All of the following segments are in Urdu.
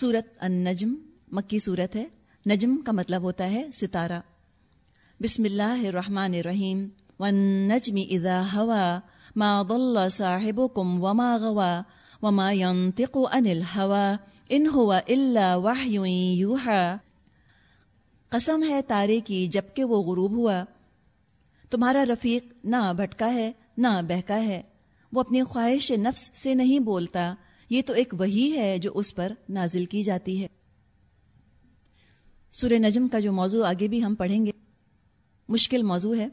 سورت النجم، مکی صورت ہے۔ نجم کا مطلب ہوتا ہے ستارہ۔ بسم اللہ الرحمن الرحیم۔ والنجم اذا ہوا، ما ضل صاحبكم وما غوا، وما ينطق عن الهوى ان هو الا وحي يوحى قسم ہے تارے کی جبکہ وہ غروب ہوا۔ تمہارا رفیق نہ بھٹکا ہے، نہ بہکا ہے۔ وہ اپنی خواہش نفس سے نہیں بولتا۔ یہ تو ایک وہی ہے جو اس پر نازل کی جاتی ہے۔ سورہ نجم کا جو موضوع آگے بھی ہم پڑھیں گے، مشکل موضوع ہے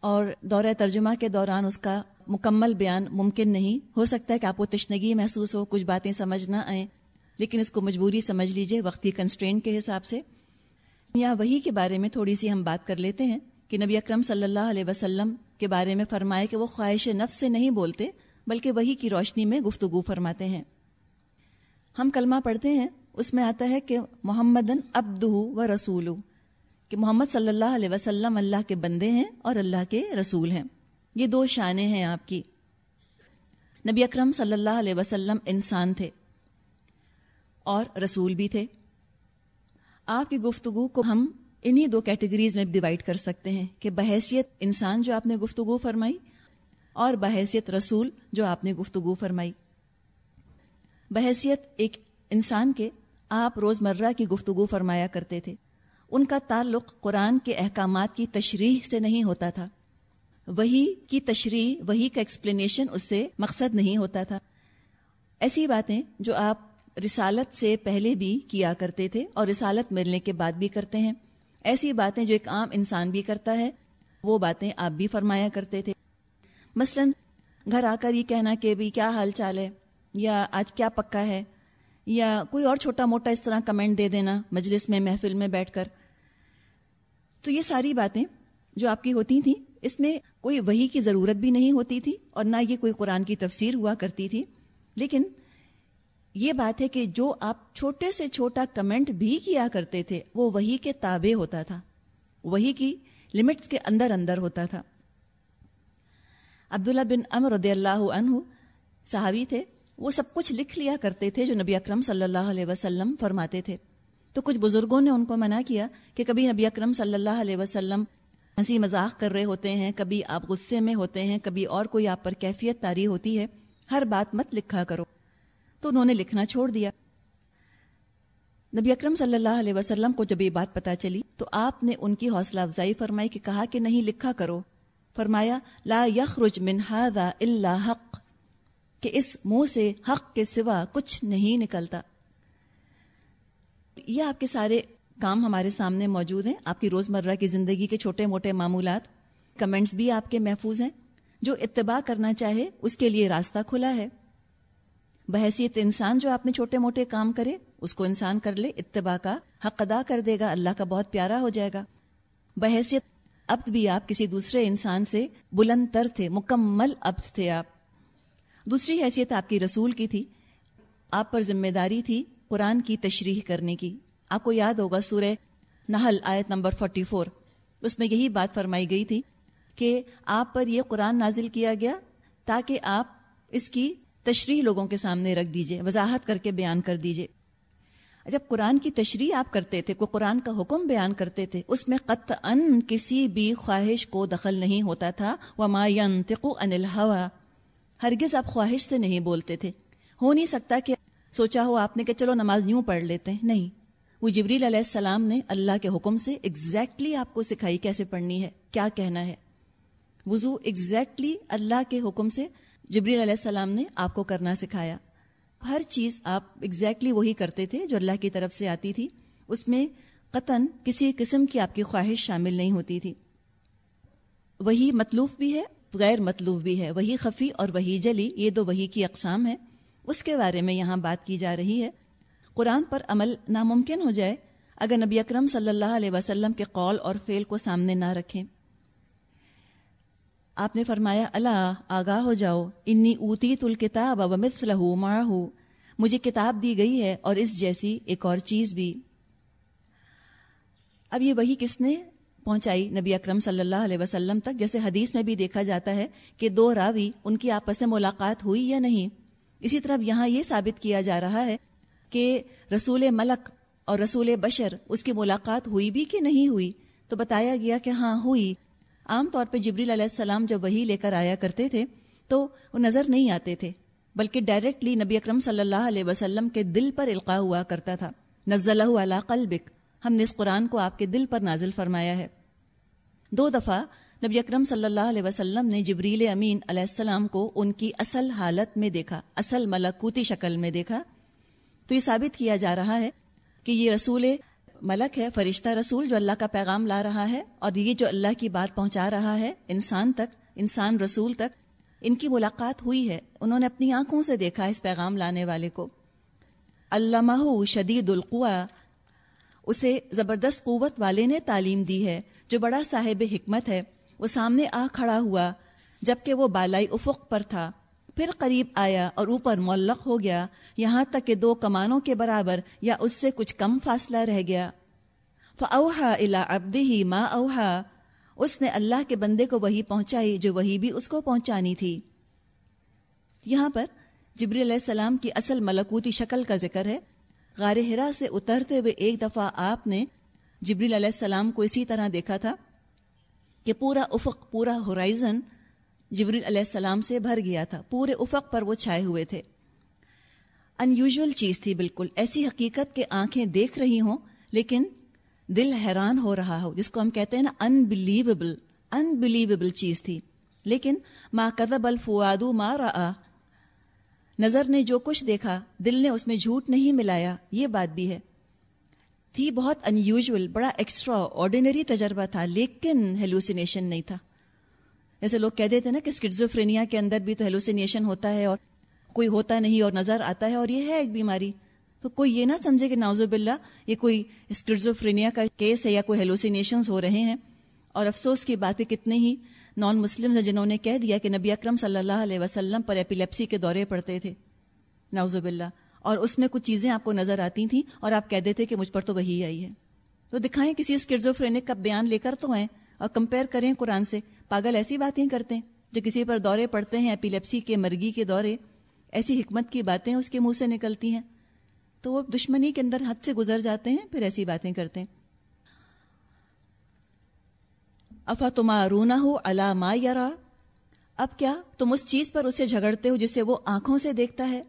اور دورہ ترجمہ کے دوران اس کا مکمل بیان ممکن نہیں۔ ہو سکتا ہے کہ آپ کو تشنگی محسوس ہو، کچھ باتیں سمجھ نہ آئیں، لیکن اس کو مجبوری سمجھ لیجیے وقتی کنسٹرین کے حساب سے۔ یا وہی کے بارے میں تھوڑی سی ہم بات کر لیتے ہیں کہ نبی اکرم صلی اللہ علیہ وسلم کے بارے میں فرمائے کہ وہ خواہش نفس سے نہیں بولتے، بلکہ وہی کی روشنی میں گفتگو فرماتے ہیں۔ ہم کلمہ پڑھتے ہیں، اس میں آتا ہے کہ محمد ابد و رسول کہ محمد صلی اللہ علیہ وسلم اللہ کے بندے ہیں اور اللہ کے رسول ہیں۔ یہ دو شانیں ہیں آپ کی۔ نبی اکرم صلی اللہ علیہ وسلم انسان تھے اور رسول بھی تھے۔ آپ کی گفتگو کو ہم انہی دو کیٹیگریز میں ڈیوائڈ کر سکتے ہیں کہ بحیثیت انسان جو آپ نے گفتگو فرمائی اور بحیثیت رسول جو آپ نے گفتگو فرمائی۔ بحیثیت ایک انسان کے آپ روز مرہ کی گفتگو فرمایا کرتے تھے۔ ان کا تعلق قرآن کے احکامات کی تشریح سے نہیں ہوتا تھا۔ وہی کی تشریح، وہی کا ایکسپلینیشن اس سے مقصد نہیں ہوتا تھا۔ ایسی باتیں جو آپ رسالت سے پہلے بھی کیا کرتے تھے اور رسالت ملنے کے بعد بھی کرتے ہیں۔ ایسی باتیں جو ایک عام انسان بھی کرتا ہے، وہ باتیں آپ بھی فرمایا کرتے تھے۔ مثلا گھر آ کر یہ کہنا کہ بھی کیا حال چال ہے؟ یا آج کیا پکا ہے؟ یا کوئی اور چھوٹا موٹا اس طرح کمنٹ دے دینا مجلس میں، محفل میں بیٹھ کر۔ تو یہ ساری باتیں جو آپ کی ہوتی تھیں، اس میں کوئی وہی کی ضرورت بھی نہیں ہوتی تھی اور نہ یہ کوئی قرآن کی تفسیر ہوا کرتی تھی۔ لیکن یہ بات ہے کہ جو آپ چھوٹے سے چھوٹا کمنٹ بھی کیا کرتے تھے، وہ وہی کے تابع ہوتا تھا۔ وہی کی لمٹس کے اندر اندر ہوتا تھا۔ عبداللہ بن امر رضی اللہ عنہ صحابی تھے۔ وہ سب کچھ لکھ لیا کرتے تھے جو نبی اکرم صلی اللہ علیہ وسلم فرماتے تھے۔ تو کچھ بزرگوں نے ان کو منع کیا کہ کبھی نبی اکرم صلی اللہ علیہ وسلم ہنسی مذاق کر رہے ہوتے ہیں، کبھی آپ غصے میں ہوتے ہیں، کبھی اور کوئی آپ پر کیفیت تاری ہوتی ہے۔ ہر بات مت لکھا کرو۔ تو انہوں نے لکھنا چھوڑ دیا۔ نبی اکرم صلی اللہ علیہ وسلم کو جب یہ بات پتہ چلی تو آپ نے ان کی حوصلہ افزائی فرمائی کہ کہا کہ نہیں، لکھا کرو۔ فرمایا، لا یخرج من هذا الا حق۔ کہ اس منہ سے حق کے سوا کچھ نہیں نکلتا۔ یہ آپ کے سارے کام ہمارے سامنے موجود ہیں۔ آپ کی روزمرہ کی زندگی کے چھوٹے موٹے معمولات، کمنٹس بھی آپ کے محفوظ ہیں۔ جو اتباع کرنا چاہے، اس کے لیے راستہ کھلا ہے۔ بحثیت انسان جو آپ نے چھوٹے موٹے کام کرے، اس کو انسان کر لے، اتباع کا حق ادا کر دے گا، اللہ کا بہت پیارا ہو جائے گا۔ بحیثیت اب بھی آپ کسی دوسرے انسان سے بلند تر تھے، مکمل اب تھے آپ۔ دوسری حیثیت آپ کی رسول کی تھی۔ آپ پر ذمہ داری تھی قرآن کی تشریح کرنے کی۔ آپ کو یاد ہوگا سورہ نحل آیت نمبر 44 اس میں یہی بات فرمائی گئی تھی کہ آپ پر یہ قرآن نازل کیا گیا تاکہ آپ اس کی تشریح لوگوں کے سامنے رکھ دیجیے، وضاحت کر کے بیان کر دیجیے۔ جب قرآن کی تشریح آپ کرتے تھے، کوئی قرآن کا حکم بیان کرتے تھے، اس میں قطعا کسی بھی خواہش کو دخل نہیں ہوتا تھا۔ وما ينطق عن الهوى۔ ہرگز آپ خواہش سے نہیں بولتے تھے۔ ہو نہیں سکتا کہ سوچا ہو آپ نے کہ چلو نماز یوں پڑھ لیتے ہیں۔ نہیں۔ وہ جبریل علیہ السلام نے اللہ کے حکم سے ایگزیکٹلی آپ کو سکھائی کیسے پڑھنی ہے، کیا کہنا ہے۔ وضو ایگزیکٹلی اللہ کے حکم سے جبریل علیہ السلام نے آپ کو کرنا سکھایا۔ ہر چیز آپ ایگزیکٹلی وہی کرتے تھے جو اللہ کی طرف سے آتی تھی۔ اس میں قطن کسی قسم کی آپ کی خواہش شامل نہیں ہوتی تھی۔ وہی مطلوب بھی ہے غیر مطلوب بھی ہے۔ وہی خفی اور وہی جلی، یہ دو وہی کی اقسام ہے اس کے بارے میں یہاں بات کی جا رہی ہے۔ قرآن پر عمل ناممکن ہو جائے اگر نبی اکرم صلی اللہ علیہ وسلم کے قول اور فعل کو سامنے نہ رکھیں۔ آپ نے فرمایا، اللہ، آگاہ ہو جاؤ۔ انی اوتی تل کتاب اب لہو ہو مجھے کتاب دی گئی ہے اور اس جیسی ایک اور چیز بھی۔ اب یہ وہی کس نے پہنچائی نبی اکرم صلی اللہ علیہ وسلم تک۔ جیسے حدیث میں بھی دیکھا جاتا ہے کہ دو راوی ان کی آپس میں ملاقات ہوئی یا نہیں۔ اسی طرح یہاں یہ ثابت کیا جا رہا ہے کہ رسول ملک اور رسول بشر اس کی ملاقات ہوئی بھی کہ نہیں ہوئی؟ تو بتایا گیا کہ ہاں ہوئی۔ عام طور پہ جبریل علیہ السلام جب وہی لے کر آیا کرتے تھے تو وہ نظر نہیں آتے تھے، بلکہ ڈائریکٹلی نبی اکرم صلی اللہ علیہ وسلم کے دل پر القاع ہوا کرتا تھا۔ نزلہ علی قلبک۔ ہم نے اس قرآن کو آپ کے دل پر نازل فرمایا ہے۔ دو دفعہ نبی اکرم صلی اللہ علیہ وسلم نے جبریل امین علیہ السلام کو ان کی اصل حالت میں دیکھا، اصل ملکوتی شکل میں دیکھا۔ تو یہ ثابت کیا جا رہا ہے کہ یہ رسول ملک ہے، فرشتہ رسول جو اللہ کا پیغام لا رہا ہے اور یہ جو اللہ کی بات پہنچا رہا ہے، انسان تک، انسان رسول تک، ان کی ملاقات ہوئی ہے۔ انہوں نے اپنی آنکھوں سے دیکھا اس پیغام لانے والے کو۔ علامہ شدید القوا اسے زبردست قوت والے نے تعلیم دی ہے۔ جو بڑا صاحب حکمت ہے، وہ سامنے آ کھڑا ہوا جبکہ وہ بالائی افق پر تھا۔ پھر قریب آیا اور اوپر معلق ہو گیا۔ یہاں تک کہ دو کمانوں کے برابر یا اس سے کچھ کم فاصلہ رہ گیا۔ فوہا الا ابدی ہی ماں اوہا اس نے اللہ کے بندے کو وہی پہنچائی جو وہی بھی اس کو پہنچانی تھی۔ یہاں پر جبری علیہ السلام کی اصل ملکوتی شکل کا ذکر ہے۔ غار ہرا سے اترتے ہوئے ایک دفعہ آپ نے جبریل علیہ السلام کو اسی طرح دیکھا تھا کہ پورا افق، پورا ہورائزن جبریل علیہ السلام سے بھر گیا تھا۔ پورے افق پر وہ چھائے ہوئے تھے۔ انیوژول چیز تھی بالکل۔ ایسی حقیقت کہ آنکھیں دیکھ رہی ہوں، لیکن دل حیران ہو رہا ہو، جس کو ہم کہتے ہیں نا انبلیویبل انبلیویبل چیز تھی۔ لیکن ماں کدب الفوادو ماں را نظر نے جو کچھ دیکھا، دل نے اس میں جھوٹ نہیں ملایا۔ یہ بات بھی ہے۔ تھی، بہت ان یوژل بڑا ایکسٹرا آرڈینری تجربہ تھا، لیکن ہیلوسینیشن نہیں تھا۔ جیسے لوگ کہہ دیتے نا کہ اسکٹزوفرینیا کے اندر بھی تو ہیلوسینیشن ہوتا ہے اور کوئی ہوتا نہیں اور نظر آتا ہے اور یہ ہے ایک بیماری۔ تو کوئی یہ نہ سمجھے کہ ناوز باللہ یہ کوئی اسکٹزوفرینیا کا کیس ہے یا کوئی ہیلوسینیشنز ہو رہے ہیں۔ اور افسوس کی بات ہے کتنے ہی نان مسلم جنہوں نے کہہ دیا کہ نبی اکرم صلی اللہ علیہ وسلم پر ایپیلیپسی کے دورے پڑتے تھے۔ ناوز باللہ۔ اور اس میں کچھ چیزیں آپ کو نظر آتی تھیں اور آپ کہہ دیتے کہ مجھ پر تو وہی آئی ہے۔ تو دکھائیں کسی اسکٹزوفرینک کا بیان لے کر تو ہیں اور کمپیئر کریں قرآن سے۔ پاگل ایسی باتیں کرتے ہیں جو کسی پر دورے پڑتے ہیں ایپیلیپسی کے مرگی کے دورے۔ ایسی حکمت کی باتیں اس کے منہ سے نکلتی ہیں۔ تو وہ دشمنی کے اندر حد سے گزر جاتے ہیں، پھر ایسی باتیں کرتے ہیں۔ افا تما رونا ہو علامہ یارا اب کیا تم اس چیز پر اسے جھگڑتے ہو جسے وہ آنکھوں سے دیکھتا ہے؟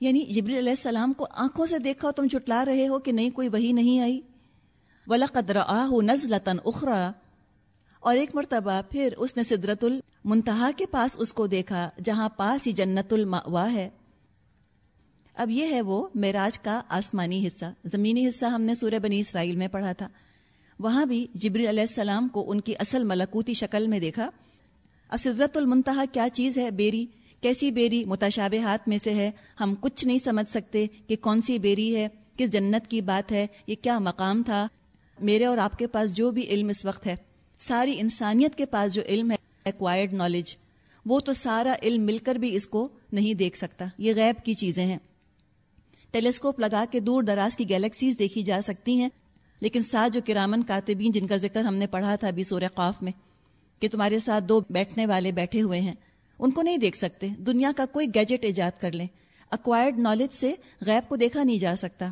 یعنی جبری علیہ السلام کو آنکھوں سے دیکھا ہو تم جھٹلا رہے ہو کہ نہیں، کوئی وہی نہیں آئی۔ ولا قدر آہ نز لطن اخرا اور ایک مرتبہ پھر اس نے سدرت المنتہا کے پاس اس کو دیکھا، جہاں پاس ہی جنت الماوا ہے۔ اب یہ ہے وہ معراج کا آسمانی حصہ۔ زمینی حصہ ہم نے سورہ بنی اسرائیل میں پڑھا تھا۔ وہاں بھی جبری علیہ السلام کو ان کی اصل ملکوتی شکل میں دیکھا۔ اب سدرت المنتہا کیا چیز ہے بیری؟ کیسی بیری متشاب ہاتھ میں سے ہے، ہم کچھ نہیں سمجھ سکتے کہ کون سی بیری ہے، کس جنت کی بات ہے، یہ کیا مقام تھا۔ میرے اور آپ کے پاس جو بھی علم اس وقت ہے، ساری انسانیت کے پاس جو علم ہے ایکوائرڈ نالج وہ تو سارا علم مل کر بھی اس کو نہیں دیکھ سکتا۔ یہ غیب کی چیزیں ہیں۔ ٹیلیسکوپ لگا کے دور دراز کی گیلیکسیز دیکھی جا سکتی ہیں، لیکن ساتھ جو کرامن کاتبین جن کا ذکر ہم نے پڑھا تھا ابھی سورہ قاف میں، کہ تمہارے ساتھ دو بیٹھنے والے بیٹھے ہوئے ہیں۔ ان کو نہیں دیکھ سکتے۔ دنیا کا کوئی گیجٹ ایجاد کر لیں۔ اکوائرڈ نالج سے غیب کو دیکھا نہیں جا سکتا۔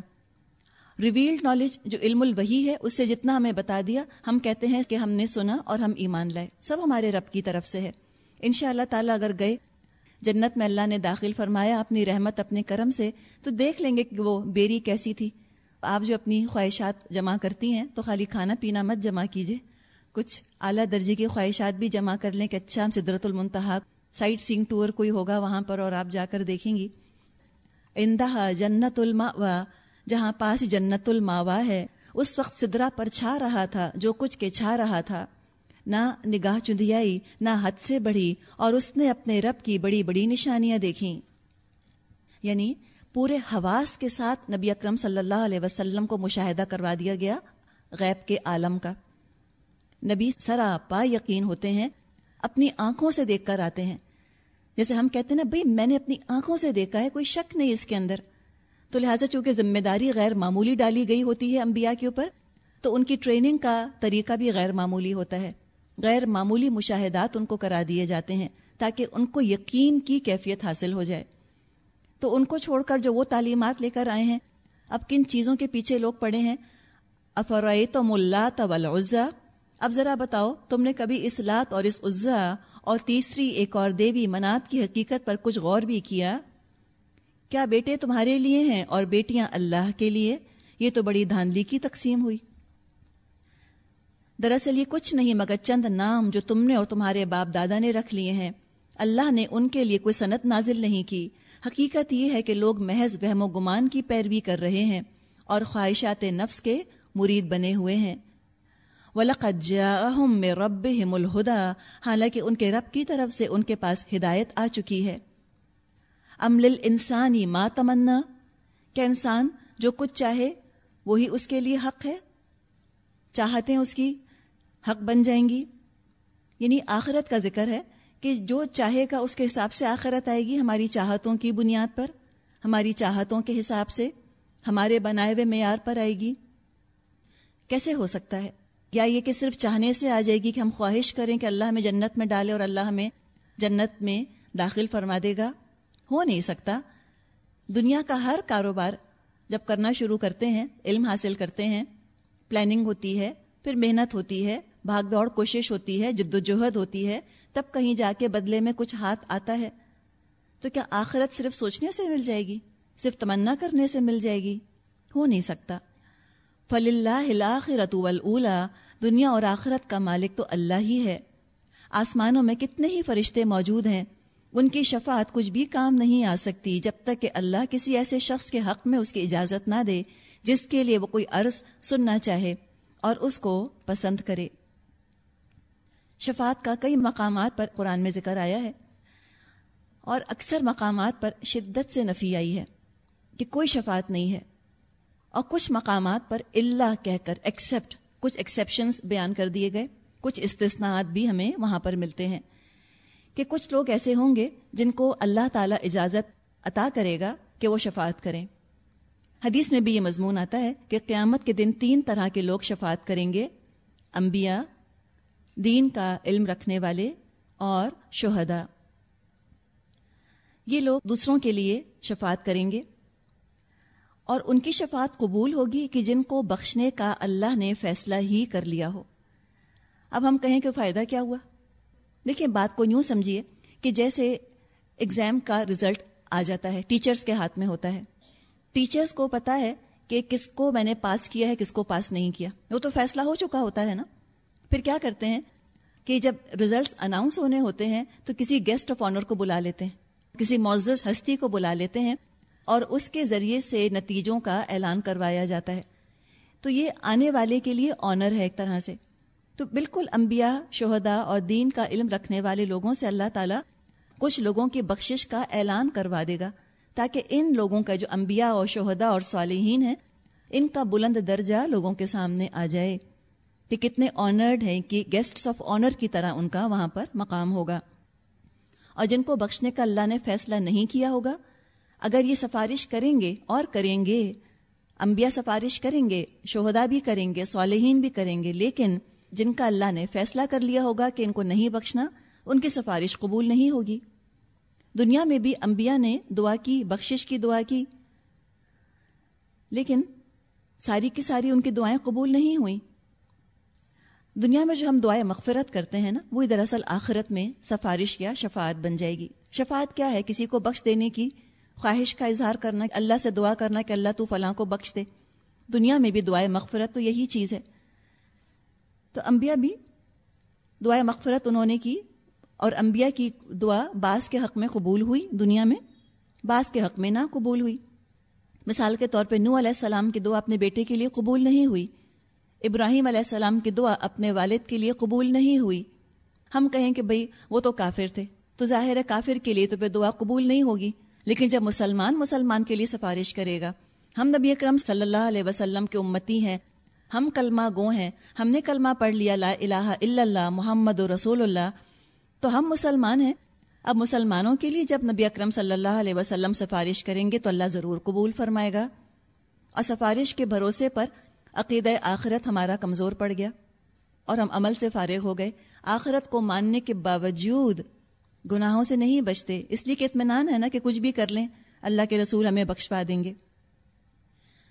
ریویلڈ نالج جو علم الوحی ہے، اس سے جتنا ہمیں بتا دیا، ہم کہتے ہیں کہ ہم نے سنا اور ہم ایمان لائے۔ سب ہمارے رب کی طرف سے ہے۔ ان شاء اللہ تعالیٰ اگر گئے، جنت میں اللہ نے داخل فرمایا اپنی رحمت، اپنے کرم سے، تو دیکھ لیں گے کہ وہ بیری کیسی تھی۔ آپ جو اپنی خواہشات جمع کرتی ہیں، تو خالی کھانا پینا مت جمع کیجیے کچھ اعلیٰ درجے کی خواہشات بھی جمع کر لیں کہ اچھا ہم سدرت المنتہا سائٹ سینگ ٹور کوئی ہوگا وہاں پر اور آپ جا کر دیکھیں گی۔ اندہا جنت الماوا جہاں پاس جنت الماوا ہے، اس وقت سدرا پر چھا رہا تھا، جو کچھ کے چھا رہا تھا۔ نہ نگاہ چندیائی نہ حد سے بڑھی، اور اس نے اپنے رب کی بڑی بڑی نشانیاں دیکھیں۔ یعنی پورے حواس کے ساتھ نبی اکرم صلی اللہ علیہ وسلم کو مشاہدہ کروا دیا گیا غیب کے عالم کا۔ نبی سرا پا یقین ہوتے ہیں اپنی آنکھوں سے دیکھ کر آتے ہیں۔ جیسے ہم کہتے ہیں نا، بھائی، میں نے اپنی آنکھوں سے دیکھا ہے، کوئی شک نہیں اس کے اندر۔ تو لہٰذا چونکہ ذمہ داری غیر معمولی ڈالی گئی ہوتی ہے انبیاء کے اوپر، تو ان کی ٹریننگ کا طریقہ بھی غیر معمولی ہوتا ہے۔ غیر معمولی مشاہدات ان کو کرا دیے جاتے ہیں تاکہ ان کو یقین کی کیفیت حاصل ہو جائے۔ تو ان کو چھوڑ کر جو وہ تعلیمات لے کر آئے ہیں، اب کن چیزوں کے پیچھے لوگ پڑے ہیں؟ افرائی تو ملا عزا اب ذرا بتاؤ، تم نے کبھی اس لات اور اس عزا اور تیسری ایک اور دیوی منات کی حقیقت پر کچھ غور بھی کیا؟ کیا بیٹے تمہارے لیے ہیں اور بیٹیاں اللہ کے لیے؟ یہ تو بڑی دھاندلی کی تقسیم ہوئی۔ دراصل یہ کچھ نہیں مگر چند نام جو تم نے اور تمہارے باپ دادا نے رکھ لیے ہیں۔ اللہ نے ان کے لیے کوئی صنعت نازل نہیں کی۔ حقیقت یہ ہے کہ لوگ محض وہم و گمان کی پیروی کر رہے ہیں اور خواہشات نفس کے مرید بنے ہوئے ہیں۔ میں رب الہدا حالانکہ ان کے رب کی طرف سے ان کے پاس ہدایت آ چکی ہے۔ امل انسانی ما تمنا۔ کیا انسان جو کچھ چاہے، وہی اس کے لیے حق ہے۔ چاہتے ہیں اس کی حق بن جائیں گی۔ یعنی آخرت کا ذکر ہے کہ جو چاہے گا اس کے حساب سے آخرت آئے گی ہماری چاہتوں کی بنیاد پر، ہماری چاہتوں کے حساب سے، ہمارے بنائے ہوئے معیار پر آئے گی۔ کیسے ہو سکتا ہے؟ یا یہ کہ صرف چاہنے سے آ جائے گی کہ ہم خواہش کریں کہ اللہ ہمیں جنت میں ڈالے اور اللہ ہمیں جنت میں داخل فرما دے گا؟ ہو نہیں سکتا۔ دنیا کا ہر کاروبار جب کرنا شروع کرتے ہیں، علم حاصل کرتے ہیں پلاننگ ہوتی ہے، پھر محنت ہوتی ہے، بھاگ دوڑ کوشش ہوتی ہے، جد و جہد ہوتی ہے، تب کہیں جا کے بدلے میں کچھ ہاتھ آتا ہے۔ تو کیا آخرت صرف سوچنے سے مل جائے گی؟ صرف تمنا کرنے سے مل جائے گی؟ ہو نہیں سکتا۔ فل اللہ رتو اولا دنیا اور آخرت کا مالک تو اللہ ہی ہے۔ آسمانوں میں کتنے ہی فرشتے موجود ہیں، ان کی شفاعت کچھ بھی کام نہیں آ سکتی جب تک کہ اللہ کسی ایسے شخص کے حق میں اس کی اجازت نہ دے، جس کے لیے وہ کوئی عرض سننا چاہے اور اس کو پسند کرے۔ شفاعت کا کئی مقامات پر قرآن میں ذکر آیا ہے اور اکثر مقامات پر شدت سے نفی آئی ہے کہ کوئی شفاعت نہیں ہے۔ اور کچھ مقامات پر اللہ کہہ کر ایکسیپٹ کچھ ایکسیپشنز بیان کر دیے گئے، کچھ استثناءات بھی ہمیں وہاں پر ملتے ہیں۔ کہ کچھ لوگ ایسے ہوں گے جن کو اللہ تعالیٰ اجازت عطا کرے گا کہ وہ شفاعت کریں۔ حدیث میں بھی یہ مضمون آتا ہے کہ قیامت کے دن تین طرح کے لوگ شفاعت کریں گے، انبیاء، دین کا علم رکھنے والے اور شہدا یہ لوگ دوسروں کے لیے شفاعت کریں گے۔ اور ان کی شفاعت قبول ہوگی کہ جن کو بخشنے کا اللہ نے فیصلہ ہی کر لیا ہو۔ اب ہم کہیں کہ فائدہ کیا ہوا؟ دیکھیں، بات کو یوں سمجھیے کہ جیسے ایگزام کا رزلٹ آ جاتا ہے ٹیچرز کے ہاتھ میں ہوتا ہے۔ ٹیچرز کو پتا ہے کہ کس کو میں نے پاس کیا ہے، کس کو پاس نہیں کیا۔ وہ تو فیصلہ ہو چکا ہوتا ہے نا۔ پھر کیا کرتے ہیں؟ کہ جب ریزلٹس اناؤنس ہونے ہوتے ہیں تو کسی گیسٹ آف آنر کو بلا لیتے ہیں، کسی معزز ہستی کو بلا لیتے ہیں۔ اور اس کے ذریعے سے نتیجوں کا اعلان کروایا جاتا ہے۔ تو یہ آنے والے کے لیے آنر ہے ایک طرح سے۔ تو بالکل انبیاء شہدا اور دین کا علم رکھنے والے لوگوں سے اللہ تعالیٰ کچھ لوگوں کی بخشش کا اعلان کروا دے گا، تاکہ ان لوگوں کا جو انبیاء اور شہدا اور صالحین ہیں، ان کا بلند درجہ لوگوں کے سامنے آ جائے۔ کہ کتنے آنرڈ ہیں کہ گیسٹس آف آنر کی طرح ان کا وہاں پر مقام ہوگا۔ اور جن کو بخشنے کا اللہ نے فیصلہ نہیں کیا ہوگا اگر یہ سفارش کریں گے اور کریں گے، انبیاء سفارش کریں گے شہدا بھی کریں گے، صالحین بھی کریں گے، لیکن جن کا اللہ نے فیصلہ کر لیا ہوگا کہ ان کو نہیں بخشنا، ان کی سفارش قبول نہیں ہوگی۔ دنیا میں بھی انبیاء نے دعا کی، بخشش کی دعا کی، لیکن ساری کی ساری ان کی دعائیں قبول نہیں ہوئیں۔ دنیا میں جو ہم دعائیں مغفرت کرتے ہیں نا، وہی دراصل آخرت میں سفارش یا شفاعت بن جائے گی۔ شفاعت کیا ہے؟ کسی کو بخش دینے کی خواہش کا اظہار کرنا، اللہ سے دعا کرنا کہ اللہ تو فلاں کو بخش دے۔ دنیا میں بھی دعائیں مغفرت تو یہی چیز ہے۔ تو انبیاء بھی دعائیں مغفرت انہوں نے کی اور انبیاء کی دعا بعض کے حق میں قبول ہوئی، دنیا میں بعض کے حق میں نہ قبول ہوئی۔ مثال کے طور پہ نو علیہ السلام کی دعا اپنے بیٹے کے لیے قبول نہیں ہوئی۔ ابراہیم علیہ السلام کی دعا اپنے والد کے لیے قبول نہیں ہوئی۔ ہم کہیں کہ بھئی وہ تو کافر تھے۔ تو ظاہر ہے کافر کے لیے تو پھر دعا قبول نہیں ہوگی۔ لیکن جب مسلمان مسلمان کے لیے سفارش کرے گا، ہم نبی اکرم صلی اللہ علیہ وسلم کے امتی ہیں، ہم کلمہ گو ہیں، ہم نے کلمہ پڑھ لیا، لا الہ الا اللہ، محمد و رسول اللہ، تو ہم مسلمان ہیں۔ اب مسلمانوں کے لیے جب نبی اکرم صلی اللہ علیہ وسلم سفارش کریں گے، تو اللہ ضرور قبول فرمائے گا۔ اور سفارش کے بھروسے پر عقید آخرت ہمارا کمزور پڑ گیا اور ہم عمل سے فارغ ہو گئے۔ آخرت کو ماننے کے باوجود گناہوں سے نہیں بچتے۔ اس لیے کہ اطمینان ہے نا کہ کچھ بھی کر لیں، اللہ کے رسول ہمیں بخشوا دیں گے۔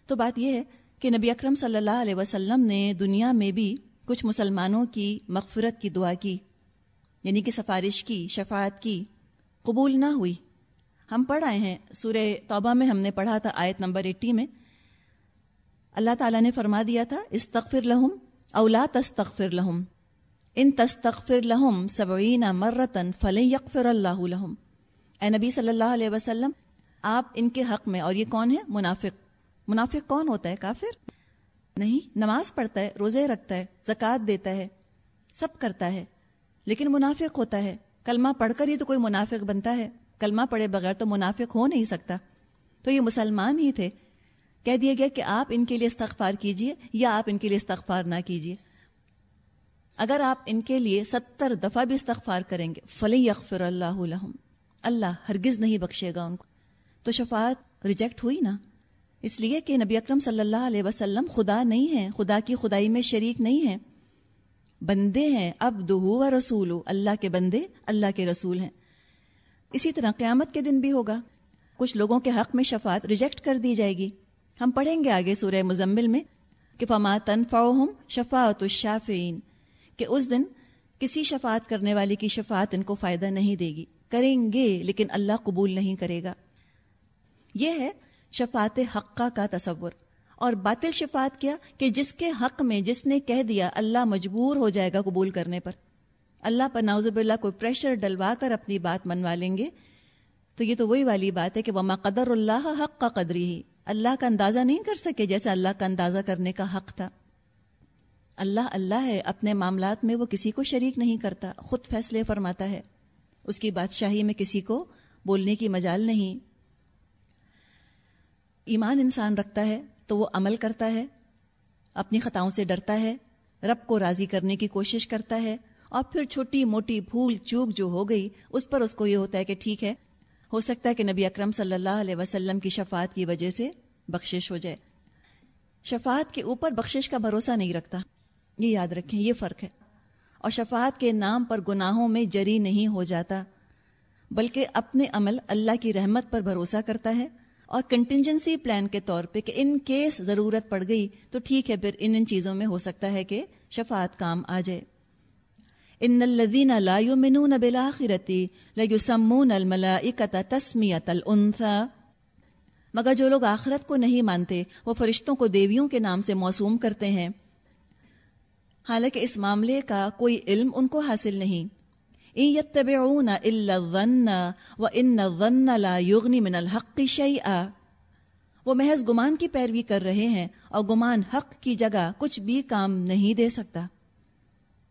تو بات یہ ہے کہ نبی اکرم صلی اللہ علیہ وسلم نے دنیا میں بھی کچھ مسلمانوں کی مغفرت کی دعا کی یعنی کہ سفارش کی، شفاعت کی۔ قبول نہ ہوئی۔ ہم پڑھ آئے ہیں، سورہ توبہ میں ہم نے پڑھا تھا آیت نمبر ایٹی میں۔ اللہ تعالیٰ نے فرما دیا تھا، استغفر لہم اولا تستغفر لہم۔ ان تستغفر لہم سبعین مرتن فلن یغفر اللہ لہم اے نبی صلی اللہ علیہ وسلم، آپ ان کے حق میں، اور یہ کون ہے؟ منافق. منافق کون ہوتا ہے؟ کافر؟ نہیں، نماز پڑھتا ہے، روزے رکھتا ہے، زکوٰۃ دیتا ہے، سب کرتا ہے، لیکن منافق ہوتا ہے. کلمہ پڑھ کر ہی تو کوئی منافق بنتا ہے. کلمہ پڑھے بغیر تو منافق ہو نہیں سکتا. تو یہ مسلمان ہی تھے. کہہ دیا گیا کہ آپ ان کے لیے استغفار کیجیے یا آپ ان کے لیے استغفار نہ کیجیے. اگر آپ ان کے لیے ستر دفعہ بھی استغفار کریں گے فلی یغفر اللہ لہم۔ اللہ ہرگز نہیں بخشے گا ان کو۔ تو شفاعت ریجیکٹ ہوئی نا؟ اس لیے کہ نبی اکرم صلی اللہ علیہ وسلم خدا نہیں ہیں، خدا کی خدائی میں شریک نہیں ہیں۔ بندے ہیں اب دہو و رسول اللہ کے بندے، اللہ کے رسول ہیں۔ اسی طرح قیامت کے دن بھی ہوگا۔ کچھ لوگوں کے حق میں شفاعت ریجیکٹ کر دی جائے گی۔ ہم پڑھیں گے آگے سورہ مزمل میں کہ فما تنفعہم شفاعت الشافعین کہ اس دن کسی شفاعت کرنے والی کی شفاعت ان کو فائدہ نہیں دے گی۔ کریں گے، لیکن اللہ قبول نہیں کرے گا۔ یہ ہے شفاعت حقہ کا تصور۔ اور باطل شفاعت کیا کہ جس کے حق میں جس نے کہہ دیا اللہ مجبور ہو جائے گا قبول کرنے پر۔ اللہ پر ناوزب اللہ کو پریشر ڈلوا کر اپنی بات منوا لیں گے۔ تو یہ تو وہی والی بات ہے کہ وہ قدر اللہ حق کا قدری ہی اللہ کا اندازہ نہیں کر سکے جیسے اللہ کا اندازہ کرنے کا حق تھا۔ اللہ اللہ ہے، اپنے معاملات میں وہ کسی کو شریک نہیں کرتا، خود فیصلے فرماتا ہے۔ اس کی بادشاہی میں کسی کو بولنے کی مجال نہیں۔ ایمان انسان رکھتا ہے تو وہ عمل کرتا ہے، اپنی خطاؤں سے ڈرتا ہے، رب کو راضی کرنے کی کوشش کرتا ہے۔ اور پھر چھوٹی موٹی پھول چوک جو ہو گئی، اس پر اس کو یہ ہوتا ہے کہ ٹھیک ہے، ہو سکتا ہے کہ نبی اکرم صلی اللہ علیہ وسلم کی شفاعت کی وجہ سے بخشش ہو جائے۔ شفاعت کے اوپر بخشش کا بھروسہ نہیں رکھتا۔ یہ یاد رکھیں، یہ فرق ہے۔ اور شفاعت کے نام پر گناہوں میں جری نہیں ہو جاتا، بلکہ اپنے عمل اللہ کی رحمت پر بھروسہ کرتا ہے۔ اور کنٹینجنسی پلان کے طور پہ کہ ان کیس ضرورت پڑ گئی تو ٹھیک ہے، پھر ان ان چیزوں میں ہو سکتا ہے کہ شفاعت کام آ جائے۔ ان الذين لا يؤمنون بالاخره ليسمون الملائكه تسميه الانثى۔ مگر جو لوگ آخرت کو نہیں مانتے، وہ فرشتوں کو دیویوں کے نام سے موسوم کرتے ہیں۔ حالانکہ اس معاملے کا کوئی علم ان کو حاصل نہیں۔ يتبعون الا الظن وان الظن لا يغني من الحق شيئا وہ محض گمان کی پیروی کر رہے ہیں اور گمان حق کی جگہ کچھ بھی کام نہیں دے سکتا۔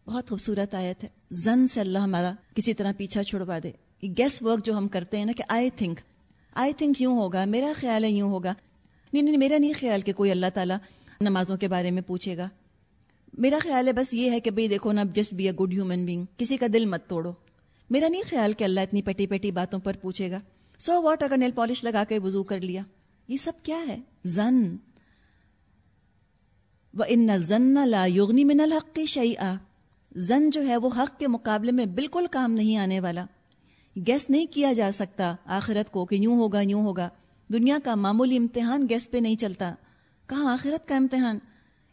بہت خوبصورت آیت ہے۔ زن سے اللہ ہمارا کسی طرح پیچھا چھڑوا دے۔ گیس ورک جو ہم کرتے ہیں نا کہ آئی تھنک آئی تھنک یوں ہوگا، میرا خیال ہے یوں ہوگا۔ نہیں نہیں، میرا نہیں خیال کہ کوئی اللہ تعالیٰ نمازوں کے بارے میں پوچھے گا۔ میرا خیال ہے بس یہ ہے کہ بھئی دیکھو نا just be a good human being کسی کا دل مت توڑو۔ میرا نہیں خیال کہ اللہ اتنی پیٹی پیٹی باتوں پر پوچھے گا۔ سو so واٹ اگر نیل پالش لگا کے وضو کر لیا؟ یہ سب کیا ہے؟ زن۔ و ان زن لا یغنی من الحق کی شعی زن جو ہے وہ حق کے مقابلے میں بالکل کام نہیں آنے والا۔ گیس نہیں کیا جا سکتا۔ آخرت کو کہ یوں ہوگا یوں ہوگا۔ دنیا کا معمولی امتحان گیس پہ نہیں چلتا۔ کہاں آخرت کا امتحان؟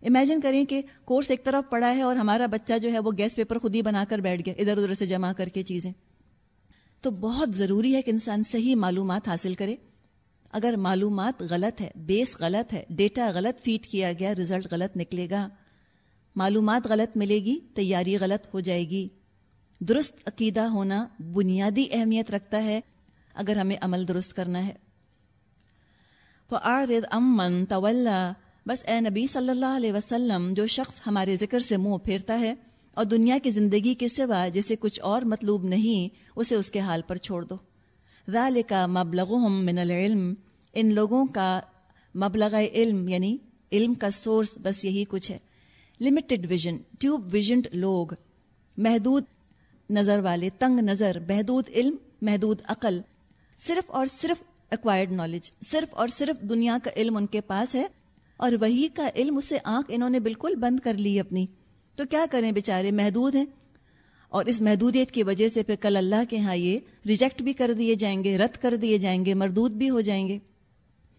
امیجن کریں کہ کورس ایک طرف پڑا ہے اور ہمارا بچہ جو ہے وہ گیس پیپر خود ہی بنا کر بیٹھ گیا، ادھر ادھر سے جمع کر کے چیزیں۔ تو بہت ضروری ہے کہ انسان صحیح معلومات حاصل کرے۔ اگر معلومات غلط ہے بیس غلط ہے ڈیٹا غلط فیڈ کیا گیا رزلٹ غلط نکلے گا۔ معلومات غلط ملے گی، تیاری غلط ہو جائے گی۔ درست عقیدہ ہونا بنیادی اہمیت رکھتا ہے اگر ہمیں عمل درست کرنا ہے۔ فعارض امن طول بس اے نبی صلی اللہ علیہ وسلم، جو شخص ہمارے ذکر سے منہ پھیرتا ہے اور دنیا کی زندگی کے سوا جسے کچھ اور مطلوب نہیں، اسے اس کے حال پر چھوڑ دو۔ کا مبلغهم من العلم، ان لوگوں کا مبلغ علم یعنی علم کا سورس بس یہی کچھ ہے۔ لمیٹڈ ویژن ٹیوب ویژنڈ لوگ، محدود نظر والے، تنگ نظر، محدود علم، محدود عقل۔ صرف اور صرف ایکوائرڈ نالج صرف اور صرف دنیا کا علم ان کے پاس ہے۔ اور وہی کا علم اس سے آنکھ انہوں نے بالکل بند کر لی اپنی۔ تو کیا کریں بیچارے؟ محدود ہیں۔ اور اس محدودیت کی وجہ سے پھر کل اللہ کے ہاں یہ ریجیکٹ بھی کر دیے جائیں گے، رد کر دیے جائیں گے، مردود بھی ہو جائیں گے۔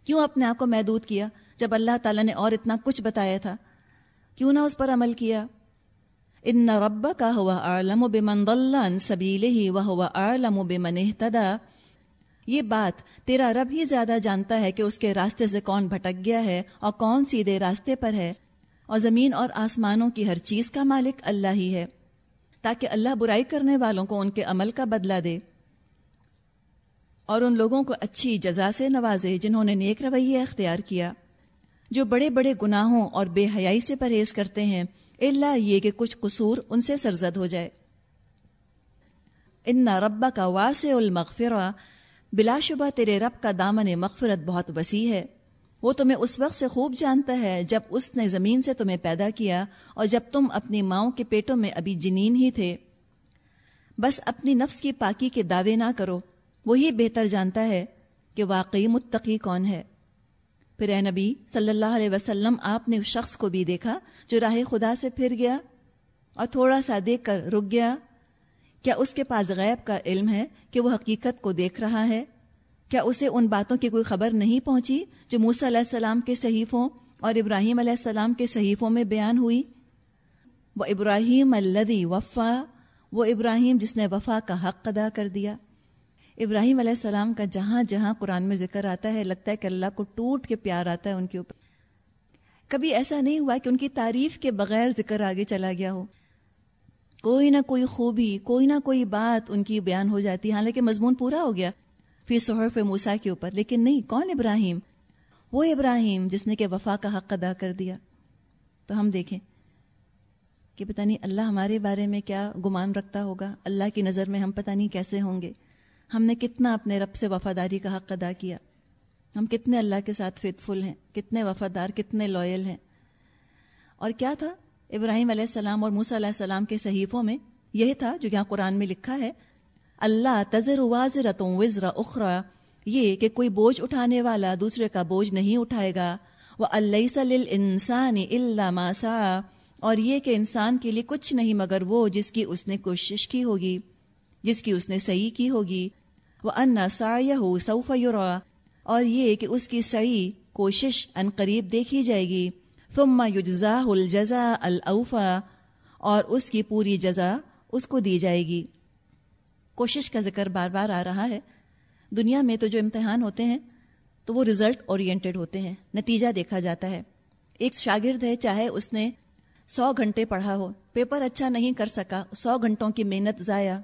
کیوں اپنے آپ کو محدود کیا جب اللہ تعالیٰ نے اور اتنا کچھ بتایا تھا؟ کیوں نہ اس پر عمل کیا؟ ان رب کا ہوا عالم و بے من سبیل ہی وہ ہوا عالم و بے من یہ بات تیرا رب ہی زیادہ جانتا ہے کہ اس کے راستے سے کون بھٹک گیا ہے اور کون سیدھے راستے پر ہے اور زمین اور آسمانوں کی ہر چیز کا مالک اللہ ہی ہے، تاکہ اللہ برائی کرنے والوں کو ان کے عمل کا بدلہ دے۔ اور ان لوگوں کو اچھی جزا سے نوازے جنہوں نے نیک رویہ اختیار کیا۔ جو بڑے بڑے گناہوں اور بے حیائی سے پرہیز کرتے ہیں اللہ یہ کہ کچھ قصور ان سے سرزد ہو جائے۔ ان ربا کا واسع المغفرہ بلا شبہ تیرے رب کا دامن مغفرت بہت وسیع ہے۔ وہ تمہیں اس وقت سے خوب جانتا ہے جب اس نے زمین سے تمہیں پیدا کیا اور جب تم اپنی ماؤں کے پیٹوں میں ابھی جنین ہی تھے۔ بس اپنی نفس کی پاکی کے دعوے نہ کرو۔ وہی بہتر جانتا ہے کہ واقعی متقی کون ہے۔ پھر اے نبی صلی اللہ علیہ وسلم، آپ نے اس شخص کو بھی دیکھا جو راہ خدا سے پھر گیا اور تھوڑا سا دیکھ کر رک گیا؟ کیا اس کے پاس غیب کا علم ہے کہ وہ حقیقت کو دیکھ رہا ہے؟ کیا اسے ان باتوں کی کوئی خبر نہیں پہنچی جو موسیٰ علیہ السلام کے صحیفوں اور ابراہیم علیہ السلام کے صحیفوں میں بیان ہوئی؟ وہ ابراہیم الدی وفا، وہ ابراہیم جس نے وفا کا حق ادا کر دیا۔ ابراہیم علیہ السلام کا جہاں جہاں قرآن میں ذکر آتا ہے، لگتا ہے کہ اللہ کو ٹوٹ کے پیار آتا ہے ان کے اوپر۔ کبھی ایسا نہیں ہوا کہ ان کی تعریف کے بغیر ذکر آگے چلا گیا ہو۔ کوئی نہ کوئی خوبی، کوئی نہ کوئی بات ان کی بیان ہو جاتی۔ حالانکہ مضمون پورا ہو گیا فی صحف موسا کے اوپر۔ لیکن نہیں، کون ابراہیم؟ وہ ابراہیم جس نے کہ وفا کا حق ادا کر دیا۔ تو ہم دیکھیں کہ پتہ نہیں اللہ ہمارے بارے میں کیا گمان رکھتا ہوگا۔ اللہ کی نظر میں ہم پتہ نہیں کیسے ہوں گے۔ ہم نے کتنا اپنے رب سے وفاداری کا حق ادا کیا۔ ہم کتنے اللہ کے ساتھ فیت فل ہیں، کتنے وفادار، کتنے لوئل ہیں۔ اور کیا تھا؟ ابراہیم علیہ السلام اور موسیٰ علیہ السلام کے صحیفوں میں یہی تھا جو یہاں قرآن میں لکھا ہے، اللہ تذر واضرتوں وزر اخرا یہ کہ کوئی بوجھ اٹھانے والا دوسرے کا بوجھ نہیں اٹھائے گا وہ اللہ سل انسان اللہ ماسا اور یہ کہ انسان کے لیے کچھ نہیں مگر وہ جس کی اس نے کوشش کی ہوگی، جس کی اس نے صحیح کی ہوگی وہ ان سا ہو اور یہ کہ اس کی صحیح کوشش ان قریب دیکھی جائے گی۔ ثم یجزا الجزا الاوفا اور اس کی پوری جزا اس کو دی جائے گی۔ کوشش کا ذکر بار بار آ رہا ہے۔ دنیا میں تو جو امتحان ہوتے ہیں، تو وہ رزلٹ اورینٹیڈ ہوتے ہیں، نتیجہ دیکھا جاتا ہے۔ ایک شاگرد ہے، چاہے اس نے سو گھنٹے پڑھا ہو، پیپر اچھا نہیں کر سکا، سو گھنٹوں کی محنت ضائع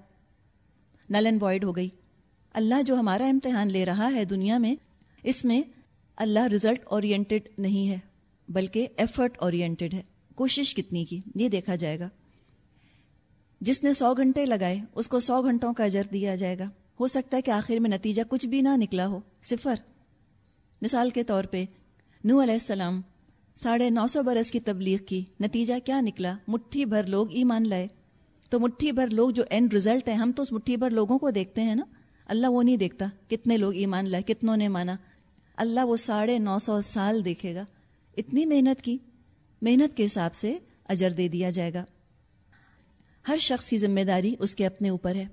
نل اینڈ وائڈ ہو گئی۔ اللہ جو ہمارا امتحان لے رہا ہے دنیا میں، اس میں اللہ رزلٹ اورینٹیڈ نہیں ہے۔ بلکہ ایفرٹ اورینٹیڈ ہے۔ کوشش کتنی کی؟ یہ دیکھا جائے گا۔ جس نے سو گھنٹے لگائے، اس کو سو گھنٹوں کا اجر دیا جائے گا۔ ہو سکتا ہے کہ آخر میں نتیجہ کچھ بھی نہ نکلا ہو۔ صفر۔ مثال کے طور پہ نو علیہ السلام ساڑھے نو سو برس کی تبلیغ کی، نتیجہ کیا نکلا؟ مٹھی بھر لوگ ایمان لائے۔ تو مٹھی بھر لوگ جو اینڈ رزلٹ ہیں، ہم تو اس مٹھی بھر لوگوں کو دیکھتے ہیں نا۔ اللہ وہ نہیں دیکھتا کتنے لوگ ایمان لائے، کتنوں نے مانا۔ اللہ وہ ساڑھے نو سو سال دیکھے گا۔ اتنی محنت کی۔ محنت کے حساب سے اجر دے دیا جائے گا۔ ہر شخص کی ذمہ داری اس کے اپنے اوپر ہے۔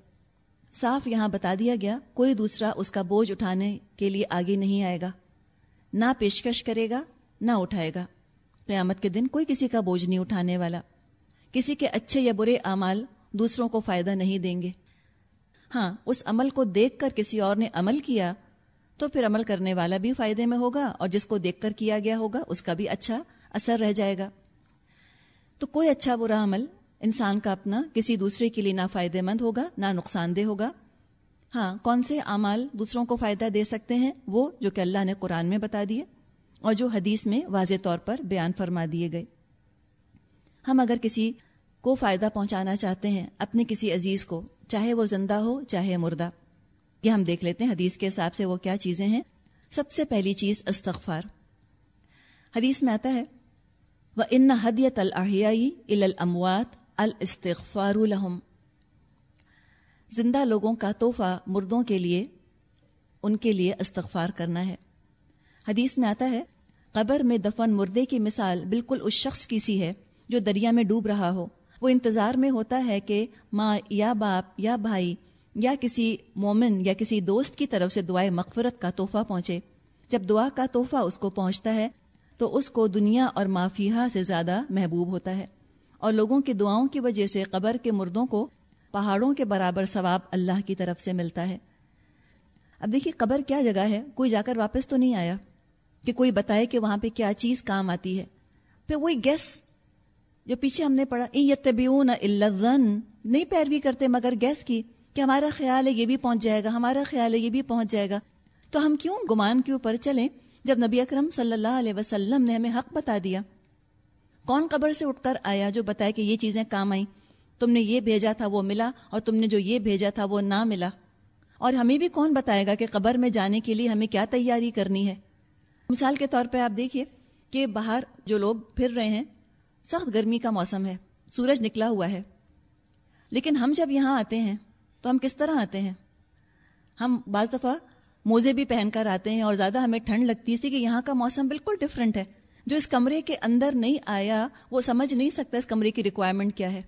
صاف یہاں بتا دیا گیا، کوئی دوسرا اس کا بوجھ اٹھانے کے لیے آگے نہیں آئے گا۔ نہ پیشکش کرے گا، نہ اٹھائے گا۔ قیامت کے دن کوئی کسی کا بوجھ نہیں اٹھانے والا۔ کسی کے اچھے یا برے اعمال دوسروں کو فائدہ نہیں دیں گے۔ ہاں اس عمل کو دیکھ کر کسی اور نے عمل کیا تو پھر عمل کرنے والا بھی فائدے میں ہوگا اور جس کو دیکھ کر کیا گیا ہوگا، اس کا بھی اچھا اثر رہ جائے گا۔ تو کوئی اچھا برا عمل انسان کا اپنا کسی دوسرے کے لیے نہ فائدہ مند ہوگا، نہ نقصان دہ ہوگا۔ ہاں کون سے اعمال دوسروں کو فائدہ دے سکتے ہیں؟ وہ جو کہ اللہ نے قرآن میں بتا دیے اور جو حدیث میں واضح طور پر بیان فرما دیے گئے۔ ہم اگر کسی کو فائدہ پہنچانا چاہتے ہیں، اپنے کسی عزیز کو، چاہے وہ زندہ ہو، چاہے مردہ یہ ہم دیکھ لیتے ہیں حدیث کے حساب سے وہ کیا چیزیں ہیں؟ سب سے پہلی چیز استغفار۔ حدیث میں آتا ہے وہ ان حدیت الحیائی الاموات الاستغفار لهم۔ زندہ لوگوں کا تحفہ مردوں کے لیے، ان کے لیے استغفار کرنا ہے۔ حدیث میں آتا ہے، قبر میں دفن مردے کی مثال بالکل اس شخص کی سی ہے جو دریا میں ڈوب رہا ہو۔ وہ انتظار میں ہوتا ہے کہ ماں یا باپ یا بھائی یا کسی مومن یا کسی دوست کی طرف سے دعائیں مغفرت کا تحفہ پہنچے۔ جب دعا کا تحفہ اس کو پہنچتا ہے، تو اس کو دنیا اور مافیہ سے زیادہ محبوب ہوتا ہے۔ اور لوگوں کی دعاؤں کی وجہ سے قبر کے مردوں کو پہاڑوں کے برابر ثواب اللہ کی طرف سے ملتا ہے۔ اب دیکھیے، قبر کیا جگہ ہے؟ کوئی جا کر واپس تو نہیں آیا کہ کوئی بتائے کہ وہاں پہ کیا چیز کام آتی ہے۔ پھر وہی گیس جو پیچھے ہم نے پڑھا یتبیون الزن نہیں پیروی کرتے مگر گیس کی۔ کہ ہمارا خیال ہے یہ بھی پہنچ جائے گا، ہمارا خیال ہے یہ بھی پہنچ جائے گا۔ تو ہم کیوں گمان کے اوپر چلیں جب نبی اکرم صلی اللہ علیہ وسلم نے ہمیں حق بتا دیا؟ کون قبر سے اٹھ کر آیا جو بتایا کہ یہ چیزیں کام آئیں؟ تم نے یہ بھیجا تھا وہ ملا اور تم نے جو یہ بھیجا تھا وہ نہ ملا۔ اور ہمیں بھی کون بتائے گا کہ قبر میں جانے کے لیے ہمیں کیا تیاری کرنی ہے؟ مثال کے طور پہ آپ دیکھیے کہ باہر جو لوگ پھر رہے ہیں، سخت گرمی کا موسم ہے، سورج نکلا ہوا ہے۔ لیکن ہم جب یہاں آتے ہیں تو ہم کس طرح آتے ہیں؟ ہم بعض دفعہ موزے بھی پہن کر آتے ہیں اور زیادہ ہمیں ٹھنڈ لگتی ہے، اس لیے کہ یہاں کا موسم بالکل ڈفرینٹ ہے۔ جو اس کمرے کے اندر نہیں آیا، وہ سمجھ نہیں سکتا اس کمرے کی ریکوائرمنٹ کیا ہے۔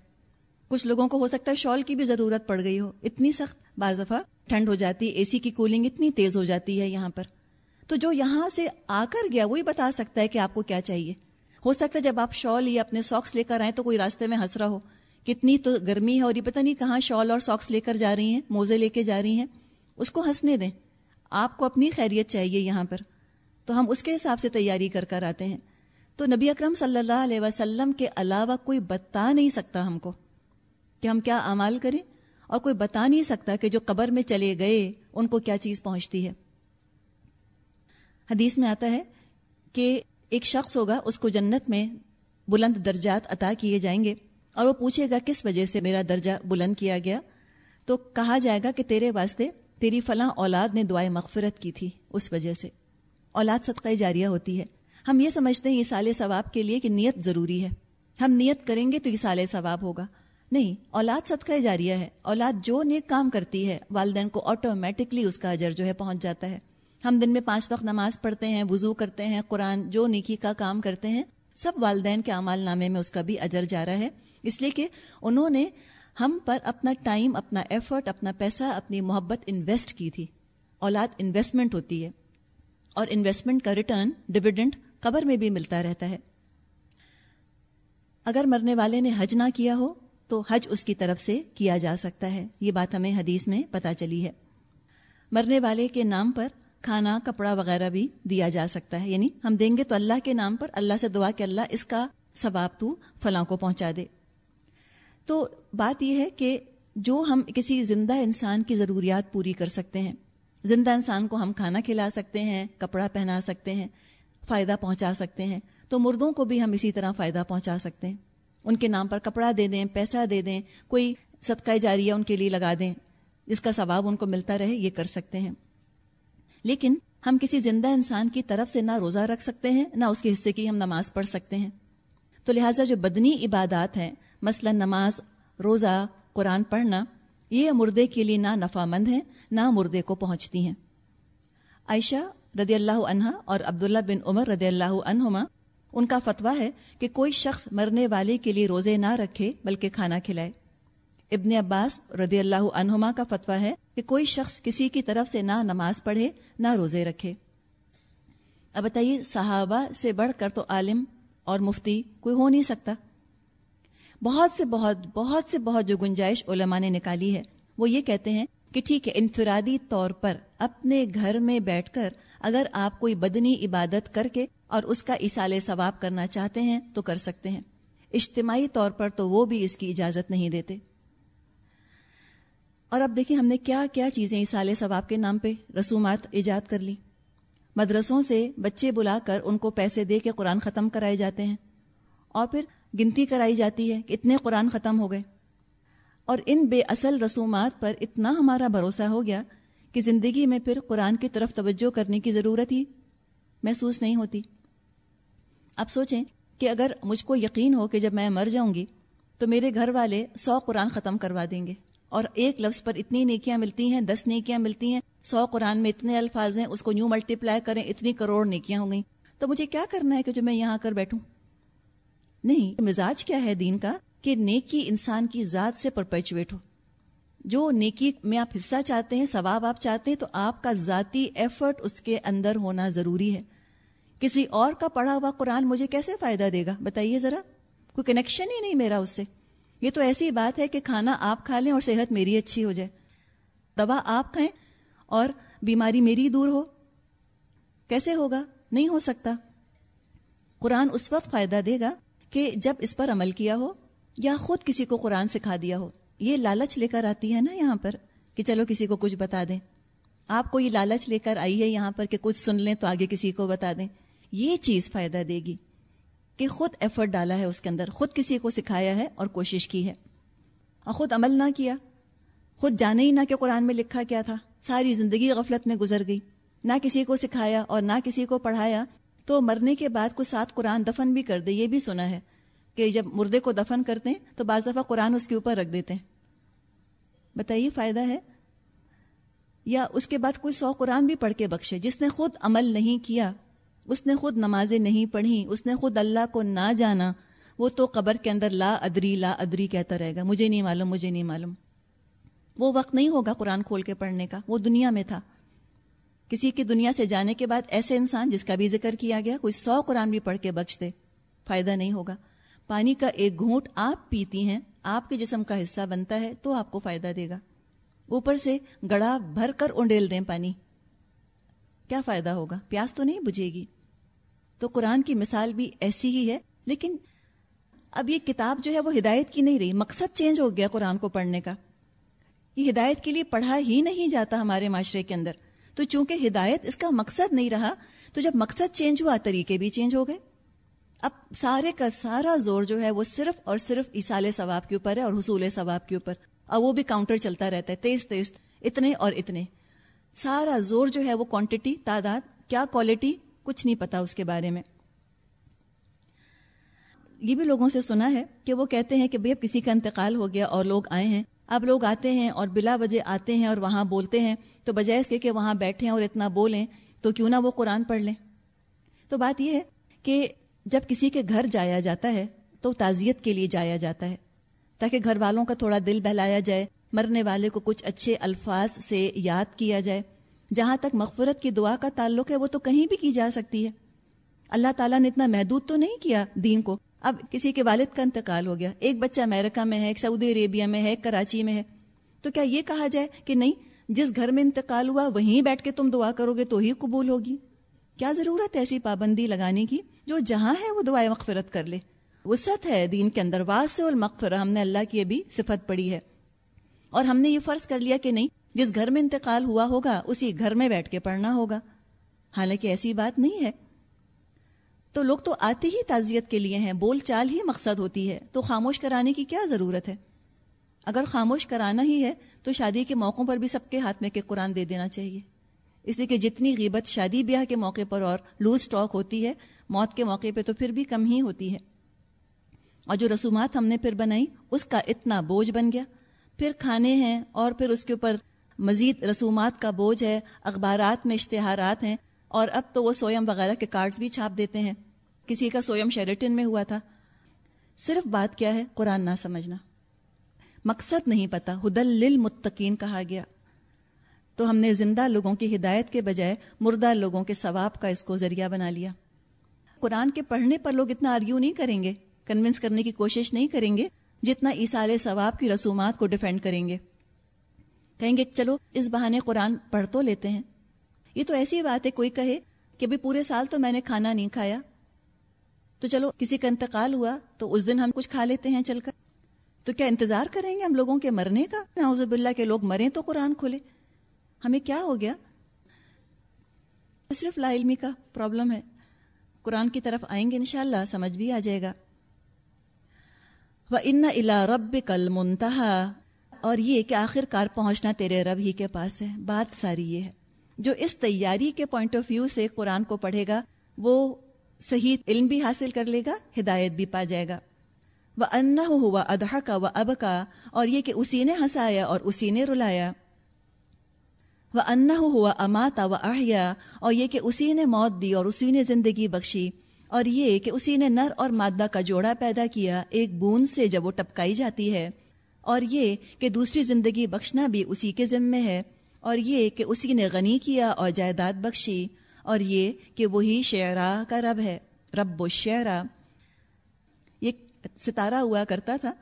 کچھ لوگوں کو ہو سکتا ہے شال کی بھی ضرورت پڑ گئی ہو۔ اتنی سخت بعض دفعہ ٹھنڈ ہو جاتی ہے اے سی کی کولنگ اتنی تیز ہو جاتی ہے یہاں پر۔ تو جو یہاں سے آ کر گیا، وہی بتا سکتا ہے کہ آپ کو کیا چاہیے۔ ہو سکتا ہے جب آپ شال یا اپنے ساکس لے کر آئیں تو کوئی راستے میں ہنس رہا ہو۔ کتنی تو گرمی ہے اور یہ پتہ نہیں کہاں شال اور ساکس لے کر جا رہی ہیں، موزے لے کے جا رہی ہیں۔ اس کو ہنسنے دیں۔ آپ کو اپنی خیریت چاہیے یہاں پر۔ تو ہم اس کے حساب سے تیاری کر کر آتے ہیں۔ تو نبی اکرم صلی اللہ علیہ وسلم کے علاوہ کوئی بتا نہیں سکتا ہم کو کہ ہم کیا اعمال کریں اور کوئی بتا نہیں سکتا کہ جو قبر میں چلے گئے ان کو کیا چیز پہنچتی ہے۔ حدیث میں آتا ہے کہ ایک شخص ہوگا، اس کو جنت میں بلند درجات عطا کیے جائیں گے۔ اور وہ پوچھے گا کس وجہ سے میرا درجہ بلند کیا گیا؟ تو کہا جائے گا کہ تیرے واسطے تیری فلاں اولاد نے دعائیں مغفرت کی تھی اس وجہ سے۔ اولاد صدقہ جاریہ ہوتی ہے۔ ہم یہ سمجھتے ہیں یہ سال ثواب کے لیے کہ نیت ضروری ہے۔ ہم نیت کریں گے تو یہ سال ثواب ہوگا۔ نہیں، اولاد صدقہ جاریہ ہے۔ اولاد جو نیک کام کرتی ہے، والدین کو آٹومیٹکلی اس کا اجر جو ہے پہنچ جاتا ہے۔ ہم دن میں پانچ وقت نماز پڑھتے ہیں، وضو کرتے ہیں، قرآن جو نیکی کا کام کرتے ہیں، سب والدین کے اعمال نامے میں اس کا بھی اجر جا رہا ہے۔ اس لیے کہ انہوں نے ہم پر اپنا ٹائم، اپنا ایفرٹ اپنا پیسہ، اپنی محبت انویسٹ کی تھی۔ اولاد انویسٹمنٹ ہوتی ہے اور انویسٹمنٹ کا ریٹرن ڈویڈنٹ قبر میں بھی ملتا رہتا ہے۔ اگر مرنے والے نے حج نہ کیا ہو تو حج اس کی طرف سے کیا جا سکتا ہے۔ یہ بات ہمیں حدیث میں پتہ چلی ہے۔ مرنے والے کے نام پر کھانا، کپڑا وغیرہ بھی دیا جا سکتا ہے۔ یعنی ہم دیں گے تو اللہ کے نام پر، اللہ سے دعا کہ اللہ اس کا ثواب تو فلاں کو پہنچا دے۔ تو بات یہ ہے کہ جو ہم کسی زندہ انسان کی ضروریات پوری کر سکتے ہیں، زندہ انسان کو ہم کھانا کھلا سکتے ہیں، کپڑا پہنا سکتے ہیں، فائدہ پہنچا سکتے ہیں، تو مردوں کو بھی ہم اسی طرح فائدہ پہنچا سکتے ہیں۔ ان کے نام پر کپڑا دے دیں، پیسہ دے دیں، کوئی صدقہ جاریہ ان کے لیے لگا دیں، جس کا ثواب ان کو ملتا رہے، یہ کر سکتے ہیں۔ لیکن ہم کسی زندہ انسان کی طرف سے نہ روزہ رکھ سکتے ہیں، نہ اس کے حصے کی ہم نماز پڑھ سکتے ہیں۔ تو لہٰذا جو بدنی عبادات ہیں مثلا نماز، روزہ، قرآن پڑھنا، یہ مردے کے لیے نہ نفع مند ہیں نہ مردے کو پہنچتی ہیں۔ عائشہ رضی اللہ عنہ اور عبداللہ بن عمر رضی اللہ عنہما، ان کا فتویٰ ہے کہ کوئی شخص مرنے والے کے لیے روزے نہ رکھے، بلکہ کھانا کھلائے۔ ابن عباس رضی اللہ عنہما کا فتویٰ ہے کہ کوئی شخص کسی کی طرف سے نہ نماز پڑھے، نہ روزے رکھے۔ اب بتائیے، صحابہ سے بڑھ کر تو عالم اور مفتی کوئی ہو نہیں سکتا؟ بہت سے بہت بہت سے بہت جو گنجائش علماء نے نکالی ہے، وہ یہ کہتے ہیں کہ ٹھیک ہے، انفرادی طور پر اپنے گھر میں بیٹھ کر اگر آپ کوئی بدنی عبادت کر کے اور اس کا اصال ثواب کرنا چاہتے ہیں تو کر سکتے ہیں۔ اجتماعی طور پر تو وہ بھی اس کی اجازت نہیں دیتے۔ اور اب دیکھیں ہم نے کیا کیا چیزیں اصال ثواب کے نام پہ رسومات ایجاد کر لی۔ مدرسوں سے بچے بلا کر ان کو پیسے دے کے قرآن ختم کرائے جاتے ہیں۔ اور پھر گنتی کرائی جاتی ہے کہ اتنے قرآن ختم ہو گئے۔ اور ان بے اصل رسومات پر اتنا ہمارا بھروسہ ہو گیا کہ زندگی میں پھر قرآن کی طرف توجہ کرنے کی ضرورت ہی محسوس نہیں ہوتی۔ اب سوچیں کہ اگر مجھ کو یقین ہو کہ جب میں مر جاؤں گی تو میرے گھر والے سو قرآن ختم کروا دیں گے۔ اور ایک لفظ پر اتنی نیکیاں ملتی ہیں، دس نیکیاں ملتی ہیں، سو قرآن میں اتنے الفاظ ہیں، اس کو نیو ملٹی پلائی کریں، اتنی کروڑ نیکیاں ہوں گئی تو مجھے کیا کرنا ہے کہ جو میں یہاں کر بیٹھوں؟ نہیں، مزاج کیا ہے دین کا؟ کہ نیکی انسان کی ذات سے پرپیچویٹ ہو۔ جو نیکی میں آپ حصہ چاہتے ہیں، ثواب آپ چاہتے ہیں، تو آپ کا ذاتی ایفرٹ اس کے اندر ہونا ضروری ہے۔ کسی اور کا پڑھا ہوا قرآن مجھے کیسے فائدہ دے گا؟ بتائیے ذرا۔ کوئی کنیکشن ہی نہیں میرا اس سے۔ یہ تو ایسی بات ہے کہ کھانا آپ کھا لیں اور صحت میری اچھی ہو جائے۔ دوا آپ کھائیں اور بیماری میری دور ہو۔ کیسے ہوگا؟ نہیں ہو سکتا۔ قرآن اس وقت فائدہ دے گا کہ جب اس پر عمل کیا ہو یا خود کسی کو قرآن سکھا دیا ہو، یہ لالچ لے کر آتی ہے نا یہاں پر کہ چلو کسی کو کچھ بتا دیں۔ آپ کو یہ لالچ لے کر آئی ہے یہاں پر کہ کچھ سن لیں تو آگے کسی کو بتا دیں۔ یہ چیز فائدہ دے گی کہ خود ایفرٹ ڈالا ہے اس کے اندر، خود کسی کو سکھایا ہے اور کوشش کی ہے۔ اور خود عمل نہ کیا۔ خود جانے ہی نہ کہ قرآن میں لکھا کیا تھا۔ ساری زندگی غفلت میں گزر گئی۔ نہ کسی کو سکھایا اور نہ کسی کو پڑھایا۔ تو مرنے کے بعد کو ساتھ قرآن دفن بھی کر دے، یہ بھی سنا ہے کہ جب مردے کو دفن کرتے ہیں تو بعض دفعہ قرآن اس کے اوپر رکھ دیتے ہیں۔ بتائیے، فائدہ ہے؟ یا اس کے بعد کوئی سو قرآن بھی پڑھ کے بخشے؟ جس نے خود عمل نہیں کیا، اس نے خود نمازیں نہیں پڑھی، اس نے خود اللہ کو نہ جانا، وہ تو قبر کے اندر لا ادری لا ادری کہتا رہے گا، مجھے نہیں معلوم، مجھے نہیں معلوم۔ وہ وقت نہیں ہوگا قرآن کھول کے پڑھنے کا، وہ دنیا میں تھا۔ کسی کی دنیا سے جانے کے بعد ایسے انسان جس کا بھی ذکر کیا گیا، کوئی سو قرآن بھی پڑھ کے بخش دے فائدہ نہیں ہوگا۔ پانی کا ایک گھونٹ آپ پیتی ہیں، آپ کے جسم کا حصہ بنتا ہے تو آپ کو فائدہ دے گا۔ اوپر سے گڑا بھر کر انڈیل دیں پانی۔ کیا فائدہ ہوگا؟ پیاس تو نہیں بجھے گی۔ تو قرآن کی مثال بھی ایسی ہی ہے، لیکن اب یہ کتاب جو ہے وہ ہدایت کی نہیں رہی۔ مقصد چینج ہو گیا قرآن کو پڑھنے کا۔ یہ ہدایت کے لیے پڑھا ہی نہیں جاتا ہمارے معاشرے کے اندر۔ تو چونکہ ہدایت اس کا مقصد نہیں رہا، تو جب مقصد چینج ہوا، طریقے بھی چینج ہو گئے۔ اب سارے کا سارا زور جو ہے، وہ صرف اور صرف اصال ثواب کے اوپر ہے اور حصول ثواب کے اوپر۔ اور وہ بھی کاؤنٹر چلتا رہتا ہے، تیز تیز، اتنے اور اتنے۔ سارا زور جو ہے، وہ کوانٹٹی تعداد، کیا کوالٹی کچھ نہیں پتا اس کے بارے میں۔ یہ بھی لوگوں سے سنا ہے کہ وہ کہتے ہیں کہ بھائی اب کسی کا انتقال ہو گیا اور لوگ آئے ہیں۔ اب لوگ آتے ہیں اور بلا وجہ آتے ہیں اور وہاں بولتے ہیں، تو بجائے اس کے کہ وہاں بیٹھیں اور اتنا بولیں، تو کیوں نہ وہ قرآن پڑھ لیں؟ تو بات یہ ہے کہ جب کسی کے گھر جایا جاتا ہے، تو تعزیت کے لیے جایا جاتا ہے، تاکہ گھر والوں کا تھوڑا دل بہلایا جائے، مرنے والے کو کچھ اچھے الفاظ سے یاد کیا جائے۔ جہاں تک مغفرت کی دعا کا تعلق ہے، وہ تو کہیں بھی کی جا سکتی ہے۔ اللہ تعالیٰ نے اتنا محدود تو نہیں کیا دین کو؟ اب کسی کے والد کا انتقال ہو گیا، ایک بچہ امریکہ میں ہے، ایک سعودی عربیہ میں ہے، ایک کراچی میں ہے۔ تو کیا یہ کہا جائے کہ نہیں، جس گھر میں انتقال ہوا وہیں بیٹھ کے تم دعا کرو گے تو ہی قبول ہوگی؟ کیا ضرورت ہے ایسی پابندی لگانے کی؟ جو جہاں ہے وہ دعائیں مغفرت کر لے۔ وسعت ہے دین کے اندر، واسع المغفرہ، ہم نے اللہ کی ابھی صفت پڑھی ہے۔ اور ہم نے یہ فرض کر لیا کہ نہیں، جس گھر میں انتقال ہوا ہوگا، اسی گھر میں بیٹھ کے پڑھنا ہوگا۔ حالانکہ ایسی بات نہیں ہے۔ تو لوگ تو آتے ہی تعزیت کے لیے ہیں، بول چال ہی مقصد ہوتی ہے۔ تو خاموش کرانے کی کیا ضرورت ہے؟ اگر خاموش کرانا ہی ہے، تو شادی کے موقعوں پر بھی سب کے ہاتھ میں کہ قرآن دے دینا چاہیے۔ اس لیے کہ جتنی غیبت شادی بیاہ کے موقع پر اور لوز ٹاک ہوتی ہے، موت کے موقع پہ تو پھر بھی کم ہی ہوتی ہے۔ اور جو رسومات ہم نے پھر بنائی، اس کا اتنا بوجھ بن گیا۔ پھر کھانے ہیں اور پھر اس کے اوپر مزید رسومات کا بوجھ ہے، اخبارات میں اشتہارات ہیں۔ اور اب تو وہ سویم وغیرہ کے کارڈز بھی چھاپ دیتے ہیں۔ کسی کا سویم شیریٹن میں ہوا تھا۔ صرف بات کیا ہے؟ قرآن نہ سمجھنا۔ مقصد نہیں پتا۔ ہدل للمتقین کہا گیا۔ تو ہم نے زندہ لوگوں کی ہدایت کے بجائے مردہ لوگوں کے ثواب کا اس کو ذریعہ بنا لیا۔ قرآن کے پڑھنے پر لوگ اتنا آرگیو نہیں کریں گے۔ کنونس کرنے کی کوشش نہیں کریں گے جتنا عیسال ثواب کی رسومات کو ڈیفینڈ کریں گے۔ کہیں گے، چلو، اس بہانے قرآن پڑھ تو لیتے ہیں۔ یہ تو ایسی بات ہے، کوئی کہے کہ بھی پورے سال تو میں نے کھانا نہیں کھایا۔ تو چلو، کسی کا انتقال ہوا تو اس دن ہم کچھ کھا لیتے ہیں چل کر۔ تو کیا انتظار کریں گے ہم لوگوں کے مرنے کا؟ نعوذ باللہ کے لوگ مریں تو قرآن کھولے۔ ہمیں کیا ہو گیا؟ صرف لا علمی کا پرابلم ہے۔ قرآن کی طرف آئیں گے انشاءاللہ، سمجھ بھی آ جائے گا۔ وہ ان الا رب کل منتہا اور یہ کہ آخر کار پہنچنا تیرے رب ہی کے پاس ہے۔ بات ساری یہ ہے۔ جو اس تیاری کے پوائنٹ آف ویو سے قرآن کو پڑھے گا، وہ صحیح علم بھی حاصل کر لے گا، ہدایت بھی پا جائے گا۔ وہ ان ہوا ادہ کا و اب کا اور یہ کہ اسی نے ہنسایا اور اسی نے رلایا۔ وہ ان ہوا اماتا و احیا اور یہ کہ اسی نے موت دی اور اسی نے زندگی بخشی۔ اور یہ کہ اسی نے نر اور مادہ کا جوڑا پیدا کیا، ایک بوند سے جب وہ ٹپکائی جاتی ہے۔ اور یہ کہ دوسری زندگی بخشنا بھی اسی کے ذمے ہے۔ اور یہ کہ اسی نے غنی کیا اور جائیداد بخشی اور یہ کہ وہی شعرا کا رب ہے، رب و شعرا یہ ستارہ ہوا کرتا تھا۔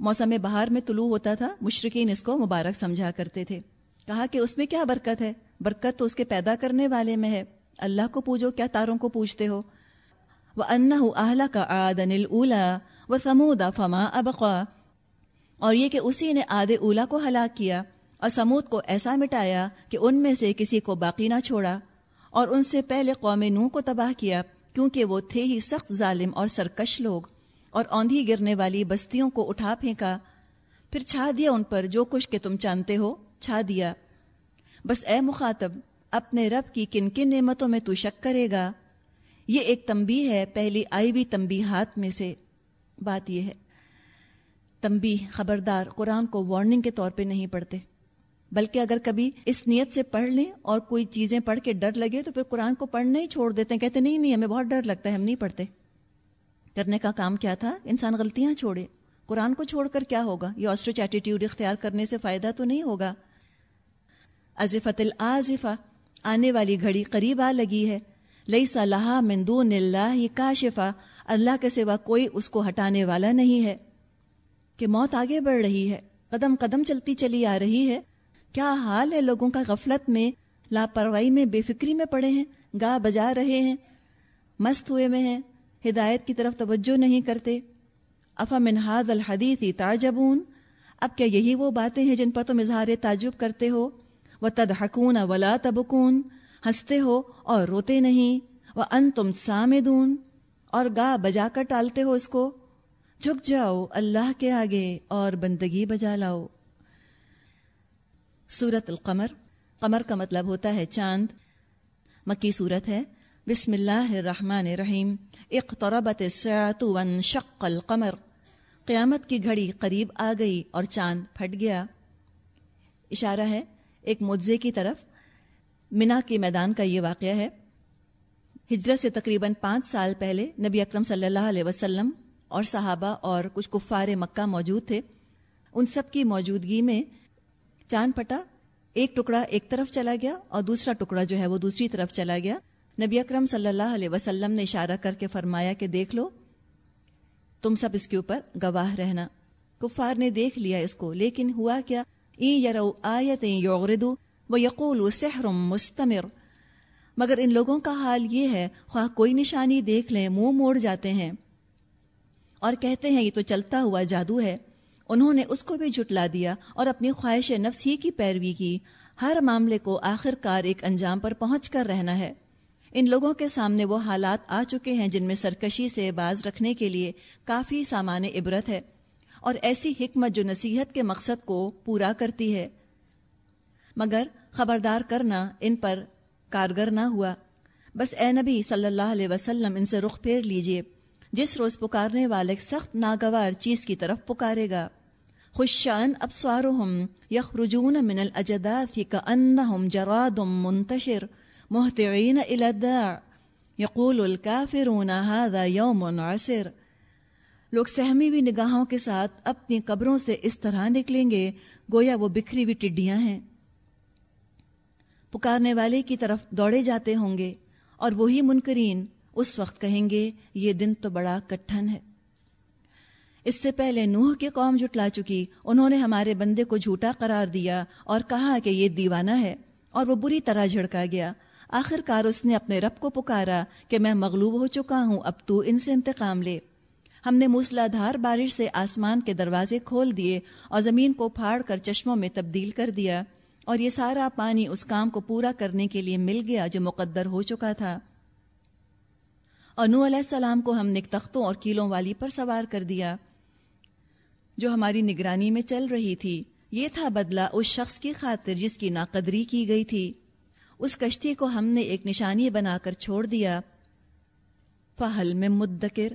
موسم بہار میں طلوع ہوتا تھا۔ مشرقین اس کو مبارک سمجھا کرتے تھے۔ کہا کہ اس میں کیا برکت ہے؟ برکت تو اس کے پیدا کرنے والے میں ہے۔ اللہ کو پوجو، کیا تاروں کو پوچھتے ہو؟ وہ ان اہلا کا آدن الا و سمودا فما ابقا اور یہ کہ اسی نے آد اولا کو ہلاک کیا۔ اور سمود کو ایسا مٹایا کہ ان میں سے کسی کو باقی نہ چھوڑا اور ان سے پہلے قوم نو کو تباہ کیا، کیونکہ وہ تھے ہی سخت ظالم اور سرکش لوگ اور اوندھی گرنے والی بستیوں کو اٹھا پھینکا۔ پھر چھا دیا ان پر جو کچھ کہ تم جانتے ہو، چھا دیا۔ بس اے مخاطب، اپنے رب کی کن کن نعمتوں میں تو شک کرے گا۔ یہ ایک تمبی ہے، پہلی آئی ہوئی تمبی ہاتھ میں سے۔ بات یہ ہے، تمبی خبردار قرآن کو وارننگ کے طور پہ نہیں پڑھتے۔ بلکہ اگر کبھی اس نیت سے پڑھ لیں اور کوئی چیزیں پڑھ کے ڈر لگے تو پھر قرآن کو پڑھنے ہی چھوڑ دیتے ہیں۔ کہتے نہیں نہیں، ہمیں بہت ڈر لگتا ہے، ہم نہیں پڑھتے۔ کرنے کا کام کیا تھا؟ انسان غلطیاں چھوڑے۔ قرآن کو چھوڑ کر کیا ہوگا؟ یہ آسٹرچ ایٹیٹیوڈ اختیار کرنے سے فائدہ تو نہیں ہوگا۔ ازفت العظفہ آنے والی گھڑی قریب آ لگی ہے۔ لئی صلاح مندون اللہ کا شفا اللہ کے سوا کوئی اس کو ہٹانے والا نہیں ہے کہ موت آگے بڑھ رہی ہے، قدم قدم چلتی چلی آ رہی ہے۔ کیا حال ہے لوگوں کا غفلت میں؟ لاپرواہی میں، بے فکری میں پڑے ہیں گا بجا رہے ہیں، مست ہوئے میں ہیں، ہدایت کی طرف توجہ نہیں کرتے۔ افا منہاد الحدیث تاجبون اب کیا یہی وہ باتیں ہیں جن پر تم اظہار تعجب کرتے ہو؟ وہ تدحکون ولا تبکون ہنستے ہو اور روتے نہیں۔ وہ ان تم سامدون؟ اور گا بجا کر ٹالتے ہو اس کو۔ جھک جاؤ اللہ کے آگے اور بندگی بجا لاؤ۔ سورت القمر. قمر کا مطلب ہوتا ہے چاند. مکی صورت ہے. بسم اللہ الرحمن الرحیم. اقتربت الساعت وانشق القمر. قیامت کی گھڑی قریب آ گئی اور چاند پھٹ گیا. اشارہ ہے ایک مجزے کی طرف. منا کے میدان کا یہ واقعہ ہے. ہجرت سے تقریباً پانچ سال پہلے نبی اکرم صلی اللہ علیہ وسلم اور صحابہ اور کچھ کفار مکہ موجود تھے. ان سب کی موجودگی میں چاند پٹا ایک ٹکڑا ایک طرف چلا گیا اور دوسرا ٹکڑا جو ہے وہ دوسری طرف چلا گیا۔ نبی اکرم صلی اللہ علیہ وسلم نے اشارہ کر کے فرمایا کہ دیکھ لو، تم سب اس کے اوپر گواہ رہنا۔ کفار نے دیکھ لیا اس کو، لیکن ہوا کیا؟ یرو آیتیں یوغردو وہ یقول سحرم مستمر۔ مگر ان لوگوں کا حال یہ ہے، خواہ کوئی نشانی دیکھ لیں، منہ موڑ جاتے ہیں اور کہتے ہیں، یہ تو چلتا ہوا جادو ہے۔ انہوں نے اس کو بھی جھٹلا دیا اور اپنی خواہش نفس ہی کی پیروی کی۔ ہر معاملے کو آخر کار ایک انجام پر پہنچ کر رہنا ہے۔ ان لوگوں کے سامنے وہ حالات آ چکے ہیں جن میں سرکشی سے باز رکھنے کے لیے کافی سامان عبرت ہے اور ایسی حکمت جو نصیحت کے مقصد کو پورا کرتی ہے۔ مگر خبردار کرنا ان پر کارگر نہ ہوا۔ بس اے نبی صلی اللہ علیہ وسلم، ان سے رخ پھیر لیجیے۔ جس روز پکارنے والے سخت ناگوار چیز کی طرف پکارے گا۔ خوشان ابسوارهم يخرجون من الاجداث كانهم جراد منتشر مهطعين الى الداع. يقول الكافرون هذا يوم عسر. لوگ سہمی ہوئی نگاہوں کے ساتھ اپنی قبروں سے اس طرح نکلیں گے، گویا وہ بکھری ہوئی ٹڈیاں ہیں۔ پکارنے والے کی طرف دوڑے جاتے ہوں گے اور وہی منکرین اس وقت کہیں گے، یہ دن تو بڑا کٹھن ہے۔ اس سے پہلے نوح کی قوم جٹلا چکی۔ انہوں نے ہمارے بندے کو جھوٹا قرار دیا اور کہا کہ یہ دیوانہ ہے اور وہ بری طرح جھڑکا گیا۔ آخر کار اس نے اپنے رب کو پکارا کہ میں مغلوب ہو چکا ہوں، اب تو ان سے انتقام لے۔ ہم نے موسلا دھار بارش سے آسمان کے دروازے کھول دیے اور زمین کو پھاڑ کر چشموں میں تبدیل کر دیا اور یہ سارا پانی اس کام کو پورا کرنے کے لیے مل گیا جو مقدر ہو چکا تھا۔ اور نو علیہ السلام کو ہم نے تختوں اور کیلوں والی پر سوار کر دیا۔ جو ہماری نگرانی میں چل رہی تھی۔ یہ تھا بدلہ اس شخص کی خاطر جس کی ناقدری کی گئی تھی۔ اس کشتی کو ہم نے ایک نشانی بنا کر چھوڑ دیا۔ فہل میں مدکر۔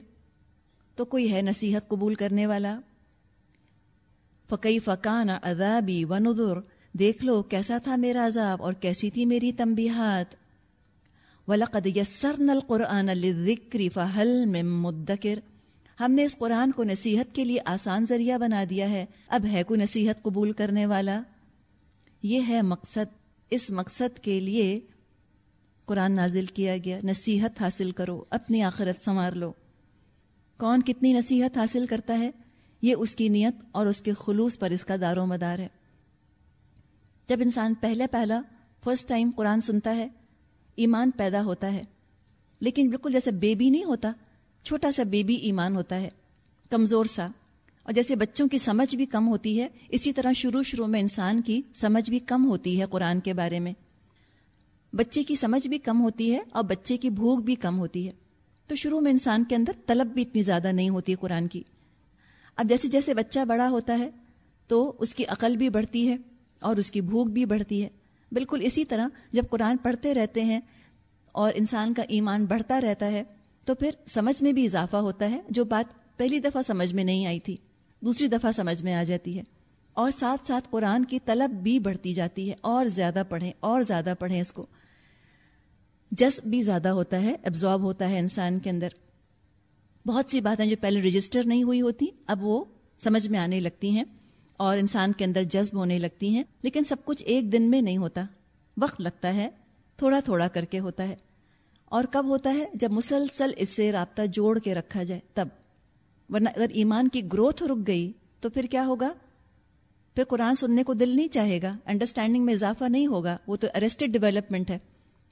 تو کوئی ہے نصیحت قبول کرنے والا؟ فقی فقان ادابی و نظر دیکھ لو کیسا تھا میرا عذاب اور کیسی تھی میری تمبیحات ولقد یسرن القرآن للذکر فہل میں مدکر۔ ہم نے اس قرآن کو نصیحت کے لیے آسان ذریعہ بنا دیا ہے۔ اب ہے کوئی نصیحت قبول کرنے والا؟ یہ ہے مقصد۔ اس مقصد کے لیے قرآن نازل کیا گیا۔ نصیحت حاصل کرو، اپنی آخرت سنوار لو۔ کون کتنی نصیحت حاصل کرتا ہے؟ یہ اس کی نیت اور اس کے خلوص پر اس کا دار و مدار ہے۔ جب انسان پہلے پہلا فرسٹ ٹائم قرآن سنتا ہے، ایمان پیدا ہوتا ہے۔ لیکن بالکل جیسے بیبی نہیں ہوتا چھوٹا سا بیبی ایمان ہوتا ہے، کمزور سا۔ اور جیسے بچوں کی سمجھ بھی کم ہوتی ہے، اسی طرح شروع شروع میں انسان کی سمجھ بھی کم ہوتی ہے قرآن کے بارے میں۔ بچے کی سمجھ بھی کم ہوتی ہے اور بچے کی بھوک بھی کم ہوتی ہے۔ تو شروع میں انسان کے اندر طلب بھی اتنی زیادہ نہیں ہوتی قرآن کی۔ اب جیسے جیسے بچہ بڑا ہوتا ہے، تو اس کی عقل بھی بڑھتی ہے اور اس کی بھوک بھی بڑھتی ہے۔ بالکل اسی طرح جب قرآن پڑھتے رہتے ہیں اور انسان کا ایمان بڑھتا رہتا ہے تو پھر سمجھ میں بھی اضافہ ہوتا ہے جو بات پہلی دفعہ سمجھ میں نہیں آئی تھی، دوسری دفعہ سمجھ میں آ جاتی ہے۔ اور ساتھ ساتھ قرآن کی طلب بھی بڑھتی جاتی ہے، اور زیادہ پڑھیں، اور زیادہ پڑھیں اس کو۔ جس بھی زیادہ ہوتا ہے ایبزارب ہوتا ہے انسان کے اندر۔ بہت سی باتیں جو پہلے رجسٹر نہیں ہوئی ہوتی، اب وہ سمجھ میں آنے لگتی ہیں، اور انسان کے اندر جذب ہونے لگتی ہیں۔ لیکن سب کچھ ایک دن میں نہیں ہوتا، وقت لگتا ہے، تھوڑا تھوڑا کر کے ہوتا ہے۔ اور کب ہوتا ہے؟ جب مسلسل اس سے رابطہ جوڑ کے رکھا جائے، تب۔ ورنہ اگر ایمان کی گروتھ رک گئی، تو پھر کیا ہوگا؟ پھر قرآن سننے کو دل نہیں چاہے گا انڈرسٹینڈنگ میں اضافہ نہیں ہوگا، وہ تو ارسٹڈ ڈیولپمنٹ ہے۔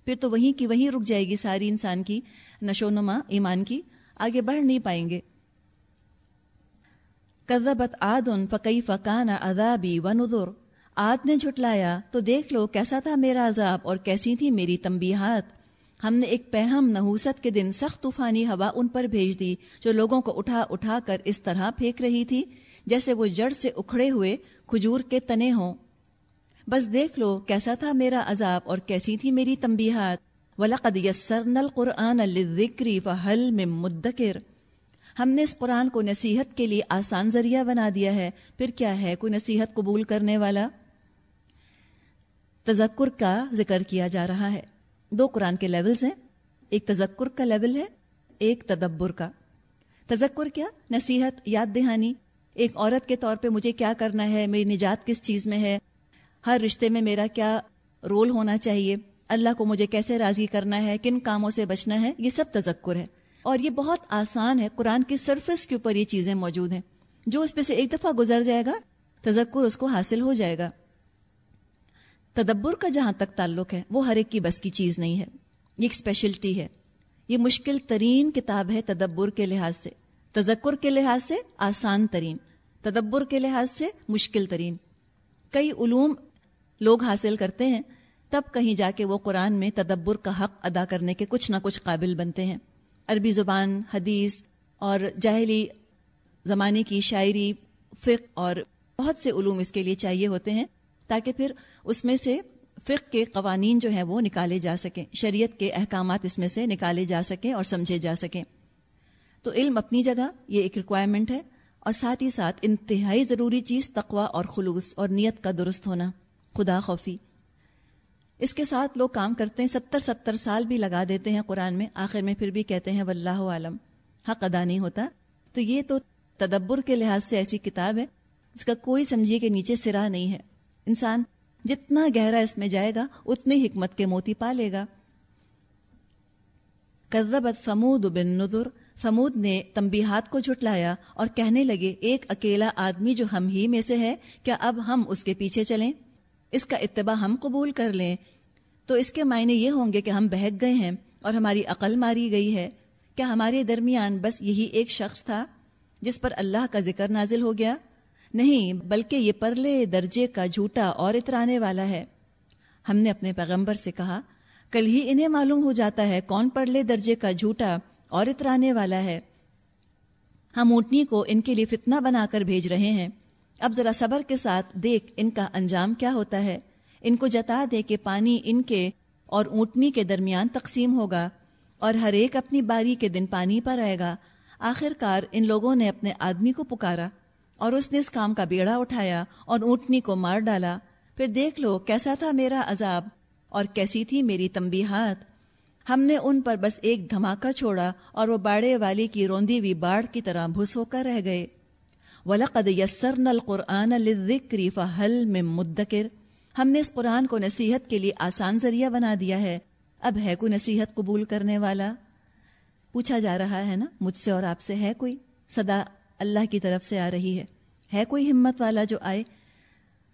پھر تو وہیں کی وہیں رک جائے گی ساری انسان کی نشو نما، ایمان کی، آگے بڑھ نہیں پائیں گے۔ کذبت آد ان فقی فقان ادابی و نظر آد نے جھٹلایا، تو دیکھ لو کیسا تھا میرا عذاب اور کیسی تھی میری تمبیحات ہم نے ایک پہم نحوست کے دن سخت طوفانی ہوا ان پر بھیج دی جو لوگوں کو اٹھا اٹھا کر اس طرح پھینک رہی تھی، جیسے وہ جڑ سے اکھڑے ہوئے کھجور کے تنے ہوں۔ بس دیکھ لو کیسا تھا میرا عذاب اور کیسی تھی میری تمبیحات ولاقد یسرن القرآن الذکری فہل میں مدکر ہم نے اس قرآن کو نصیحت کے لیے آسان ذریعہ بنا دیا ہے، پھر کیا ہے کوئی نصیحت قبول کرنے والا؟ تذکر کا ذکر کیا جا رہا ہے۔ دو قرآن کے لیولز ہیں ایک تذکر کا لیول ہے، ایک تدبر کا۔ تذکر کیا؟ نصیحت، یاد دہانی۔ ایک عورت کے طور پہ مجھے کیا کرنا ہے، میری نجات کس چیز میں ہے؟ ہر رشتے میں میرا کیا رول ہونا چاہیے؟ اللہ کو مجھے کیسے راضی کرنا ہے؟ کن کاموں سے بچنا ہے؟ یہ سب تذکر ہے۔ اور یہ بہت آسان ہے، قرآن کی سرفس کے اوپر یہ چیزیں موجود ہیں۔ جو اس پہ سے ایک دفعہ گزر جائے گا، تذکر اس کو حاصل ہو جائے گا۔ تدبر کا جہاں تک تعلق ہے، وہ ہر ایک کی بس کی چیز نہیں ہے۔ یہ ایک اسپیشلٹی ہے۔ یہ مشکل ترین کتاب ہے تدبر کے لحاظ سے۔ تذکر کے لحاظ سے آسان ترین۔ تدبر کے لحاظ سے مشکل ترین۔ کئی علوم لوگ حاصل کرتے ہیں، تب کہیں جا کے وہ قرآن میں تدبر کا حق ادا کرنے کے کچھ نہ کچھ قابل بنتے ہیں۔ عربی زبان، حدیث اور جاہلی زمانے کی شاعری، فقہ اور بہت سے علوم اس کے لیے چاہیے ہوتے ہیں تاکہ پھر اس میں سے فقہ کے قوانین جو ہیں وہ نکالے جا سکیں، شریعت کے احکامات اس میں سے نکالے جا سکیں اور سمجھے جا سکیں۔ تو علم اپنی جگہ، یہ ایک ریکوائرمنٹ ہے، اور ساتھ ہی ساتھ انتہائی ضروری چیز تقوا اور خلوص اور نیت کا درست ہونا، خدا خوفی۔ اس کے ساتھ لوگ کام کرتے ہیں، ستر ستر سال بھی لگا دیتے ہیں قرآن میں، آخر میں پھر بھی کہتے ہیں، واللہ عالم حق ادا نہیں ہوتا۔ تو یہ تو تدبر کے لحاظ سے ایسی کتاب ہے اس کا کوئی سمجھیے کہ نیچے سرا نہیں ہے۔ انسان جتنا گہرا اس میں جائے گا، اتنی حکمت کے موتی پالے گا۔ کذبت سمود بن نظر سمود نے تمبیحات کو جھٹلایا اور کہنے لگے، ایک اکیلا آدمی جو ہم ہی میں سے ہے، کیا اب ہم اس کے پیچھے چلیں؟ اس کا اتباع ہم قبول کر لیں۔ تو اس کے معنی یہ ہوں گے کہ ہم بہک گئے ہیں اور ہماری عقل ماری گئی ہے۔ کیا ہمارے درمیان بس یہی ایک شخص تھا جس پر اللہ کا ذکر نازل ہو گیا؟ نہیں، بلکہ یہ پرلے درجے کا جھوٹا اور اترانے والا ہے۔ ہم نے اپنے پیغمبر سے کہا، کل ہی انہیں معلوم ہو جاتا ہے کون پرلے درجے کا جھوٹا اور اترانے والا ہے۔ ہم اونٹنی کو ان کے لیے فتنہ بنا کر بھیج رہے ہیں۔ اب ذرا صبر کے ساتھ دیکھ ان کا انجام کیا ہوتا ہے۔ ان کو جتا دے کہ پانی ان کے اور اونٹنی کے درمیان تقسیم ہوگا اور ہر ایک اپنی باری کے دن پانی پر آئے گا۔ آخر کار ان لوگوں نے اپنے آدمی کو پکارا۔ اور اس نے اس کام کا بیڑا اٹھایا اور اونٹنی کو مار ڈالا۔ پھر دیکھ لو کیسا تھا میرا عذاب اور کیسی تھی میری تمبیحات ہم نے ان پر بس ایک دھماکہ چھوڑا اور وہ باڑے والی کی روندی ہوئی باڑ کی طرح بھس ہو کر رہ گئے۔ ولاقد یسر نل قرآن فہل میں مدکر ہم نے اس قرآن کو نصیحت کے لیے آسان ذریعہ بنا دیا ہے۔ اب ہے کوئی نصیحت قبول کرنے والا؟ پوچھا جا رہا ہے نا، مجھ سے اور آپ سے ہے کوئی؟ صدا اللہ کی طرف سے آ رہی ہے۔ ہے کوئی ہمت والا جو آئے؟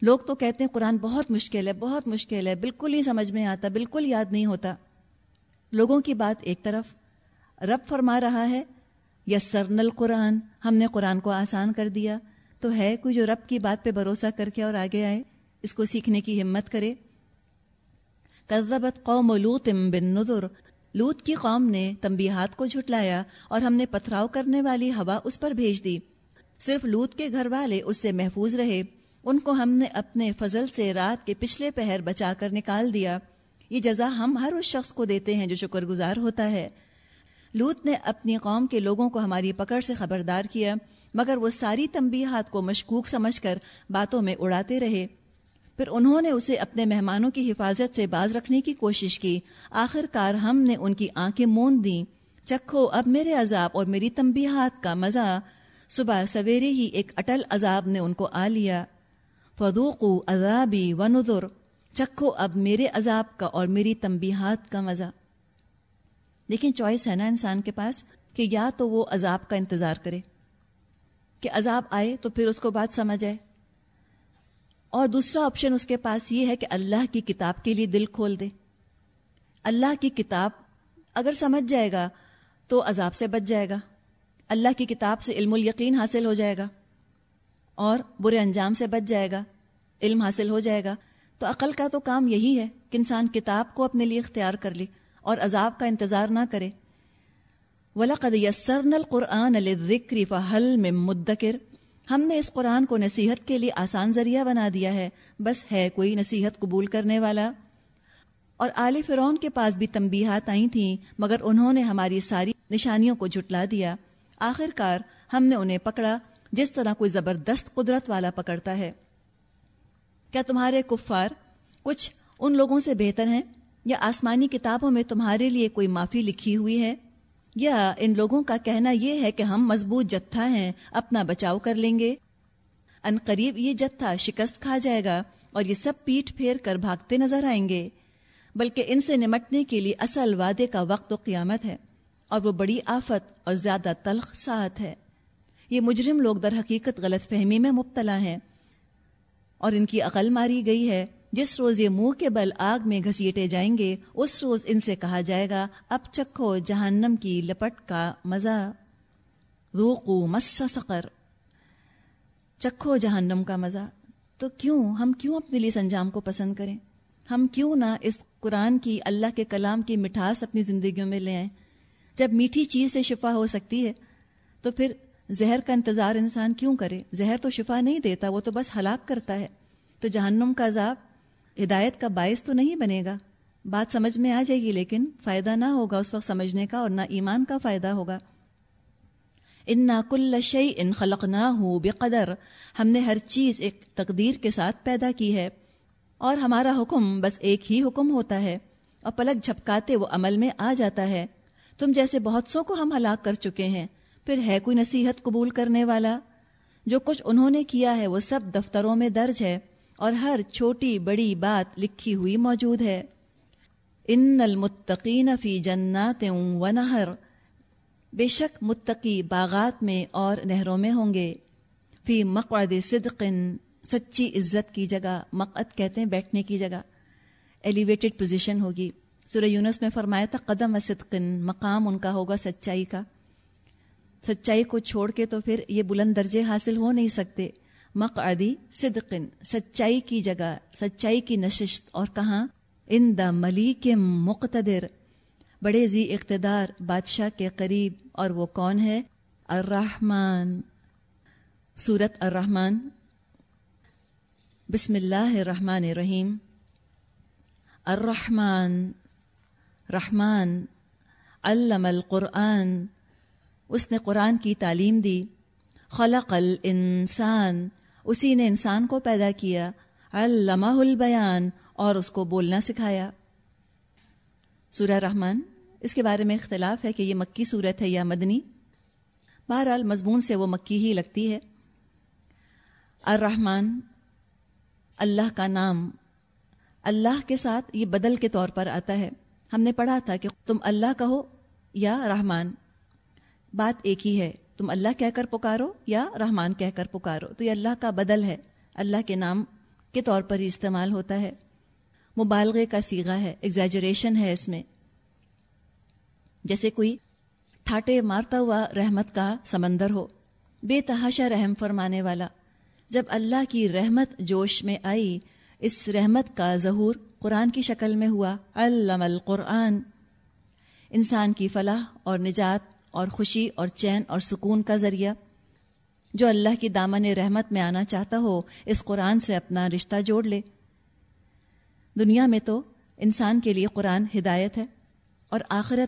لوگ تو کہتے ہیں قرآن بہت مشکل ہے، بہت مشکل ہے، بالکل ہی سمجھ میں آتا، بالکل یاد نہیں ہوتا۔ لوگوں کی بات ایک طرف، رب فرما رہا ہے یس سرن القرآن، ہم نے قرآن کو آسان کر دیا۔ تو ہے کوئی جو رب کی بات پہ بھروسہ کر کے اور آگے آئے، اس کو سیکھنے کی ہمت کرے؟ قذبت قوم لوت بن نظر لوت کی قوم نے تنبیہات کو جھٹلایا اور ہم نے پتھراؤ کرنے والی ہوا اس پر بھیج دی۔ صرف لوت کے گھر والے اس سے محفوظ رہے۔ ان کو ہم نے اپنے فضل سے رات کے پچھلے پہر بچا کر نکال دیا۔ یہ جزا ہم ہر اس شخص کو دیتے ہیں جو شکر گزار ہوتا ہے۔ لوت نے اپنی قوم کے لوگوں کو ہماری پکڑ سے خبردار کیا، مگر وہ ساری تنبیہات کو مشکوک سمجھ کر باتوں میں اڑاتے رہے۔ پھر انہوں نے اسے اپنے مہمانوں کی حفاظت سے باز رکھنے کی کوشش کی۔ آخر کار ہم نے ان کی آنکھیں مون دیں۔ چکھو، اب میرے عذاب اور میری تنبیہات کا مزہ۔ صبح سویرے ہی ایک اٹل عذاب نے ان کو آ لیا۔ فدوقو عذابی و نظر چکھو، اب میرے عذاب کا اور میری تنبیہات کا مزہ۔ لیکن چوائس ہے نا انسان کے پاس کہ یا تو وہ عذاب کا انتظار کرے۔ کہ عذاب آئے تو پھر اس کو بات سمجھ آئے۔ اور دوسرا آپشن اس کے پاس یہ ہے کہ اللہ کی کتاب کے لیے دل کھول دے۔ اللہ کی کتاب اگر سمجھ جائے گا تو عذاب سے بچ جائے گا۔ اللہ کی کتاب سے علم الیقین حاصل ہو جائے گا اور برے انجام سے بچ جائے گا، علم حاصل ہو جائے گا۔ تو عقل کا تو کام یہی ہے کہ انسان کتاب کو اپنے لیے اختیار کر لے اور عذاب کا انتظار نہ کرے۔ ولاقد یسرن القرآن ذکری فہل میں مدکر ہم نے اس قرآن کو نصیحت کے لیے آسان ذریعہ بنا دیا ہے، بس ہے کوئی نصیحت قبول کرنے والا۔ اور آل فرعون کے پاس بھی تنبیہات آئی تھیں، مگر انہوں نے ہماری ساری نشانیوں کو جھٹلا دیا۔ آخر کار ہم نے انہیں پکڑا، جس طرح کوئی زبردست قدرت والا پکڑتا ہے۔ کیا تمہارے کفار کچھ ان لوگوں سے بہتر ہیں؟ یا آسمانی کتابوں میں تمہارے لیے کوئی معافی لکھی ہوئی ہے؟ یا ان لوگوں کا کہنا یہ ہے کہ ہم مضبوط جتھا ہیں، اپنا بچاؤ کر لیں گے۔ ان قریب یہ جتھا شکست کھا جائے گا اور یہ سب پیٹ پھیر کر بھاگتے نظر آئیں گے۔ بلکہ ان سے نمٹنے کے لیے اصل وعدے کا وقت و قیامت ہے اور وہ بڑی آفت اور زیادہ تلخ ساتھ ہے۔ یہ مجرم لوگ در حقیقت غلط فہمی میں مبتلا ہیں اور ان کی عقل ماری گئی ہے۔ جس روز یہ منہ کے بل آگ میں گھسیٹے جائیں گے، اس روز ان سے کہا جائے گا، اب چکھو جہنم کی لپٹ کا مزہ۔ روقو مس سقر۔ چکھو جہنم کا مزہ۔ تو کیوں؟ ہم کیوں اپنے لیے سنجام کو پسند کریں؟ ہم کیوں نہ اس قرآن کی اللہ کے کلام کی مٹھاس اپنی زندگیوں میں لے آئیں؟ جب میٹھی چیز سے شفا ہو سکتی ہے، تو پھر زہر کا انتظار انسان کیوں کرے؟ زہر تو شفا نہیں دیتا، وہ تو بس ہلاک کرتا ہے۔ تو جہنم کا عذاب ہدایت کا باعث تو نہیں بنے گا۔ بات سمجھ میں آ جائے گی، لیکن فائدہ نہ ہوگا اس وقت سمجھنے کا اور نہ ایمان کا فائدہ ہوگا۔ ان نا کل شعی ان خلق نہ ہو بے قدر ہم نے ہر چیز ایک تقدیر کے ساتھ پیدا کی ہے۔ اور ہمارا حکم بس ایک ہی حکم ہوتا ہے۔ اور پلک جھپکاتے وہ عمل میں آ جاتا ہے۔ تم جیسے بہت سو کو ہم ہلاک کر چکے ہیں، پھر ہے کوئی نصیحت قبول کرنے والا؟ جو کچھ انہوں نے کیا ہے وہ سب دفتروں میں درج ہے۔ اور ہر چھوٹی بڑی بات لکھی ہوئی موجود ہے۔ ان المتقین فی جنات و نہر۔ بے شک متقی باغات میں اور نہروں میں ہوں گے۔ فی مقعد صدقن سچی عزت کی جگہ، مقعد کہتے ہیں بیٹھنے کی جگہ۔ ایلیویٹڈ پوزیشن ہوگی۔ سورہ یونس میں فرمایا تھا، قدم و صدقن مقام ان کا ہوگا سچائی کا۔ سچائی کو چھوڑ کے تو پھر یہ بلند درجے حاصل ہو نہیں سکتے۔ مقعدی صدقن، سچائی کی جگہ، سچائی کی نشست اور کہاں؟ ان دا ملیک مقتدر۔ بڑے زی اقتدار، بادشاہ کے قریب، اور وہ کون ہے؟ الرحمن۔ سورت الرحمن۔ بسم اللہ الرحمن الرحیم۔ الرحمن۔ رحمان علم القرآن۔ اس نے قرآن کی تعلیم دی۔ خلق الانسان۔ اسی نے انسان کو پیدا کیا، علمہ البیان، اور اس کو بولنا سکھایا۔ سورہ رحمان، اس کے بارے میں اختلاف ہے کہ یہ مکی صورت ہے یا مدنی۔ بہرحال مضمون سے وہ مکی ہی لگتی ہے۔ الرحمن، اللہ کا نام۔ اللہ کے ساتھ یہ بدل کے طور پر آتا ہے۔ ہم نے پڑھا تھا کہ تم اللہ کہو یا رحمان۔ بات ایک ہی ہے۔ تم اللہ کہہ کر پکارو یا رحمان کہہ کر پکارو؟ تو یہ اللہ کا بدل ہے۔ اللہ کے نام کے طور پر ہی استعمال ہوتا ہے۔ مبالغے کا سیگا ہے ایگزیجریشن ہے اس میں۔ جیسے کوئی ٹھاٹے مارتا ہوا رحمت کا سمندر ہو، بے تحاشا رحم فرمانے والا۔ جب اللہ کی رحمت جوش میں آئی، اس رحمت کا ظہور قرآن کی شکل میں ہوا۔ علم القرآن۔ انسان کی فلاح اور نجات اور خوشی اور چین اور سکون کا ذریعہ۔ جو اللہ کی دامن رحمت میں آنا چاہتا ہو، اس قرآن سے اپنا رشتہ جوڑ لے۔ دنیا میں تو انسان کے لیے قرآن ہدایت ہے اور آخرت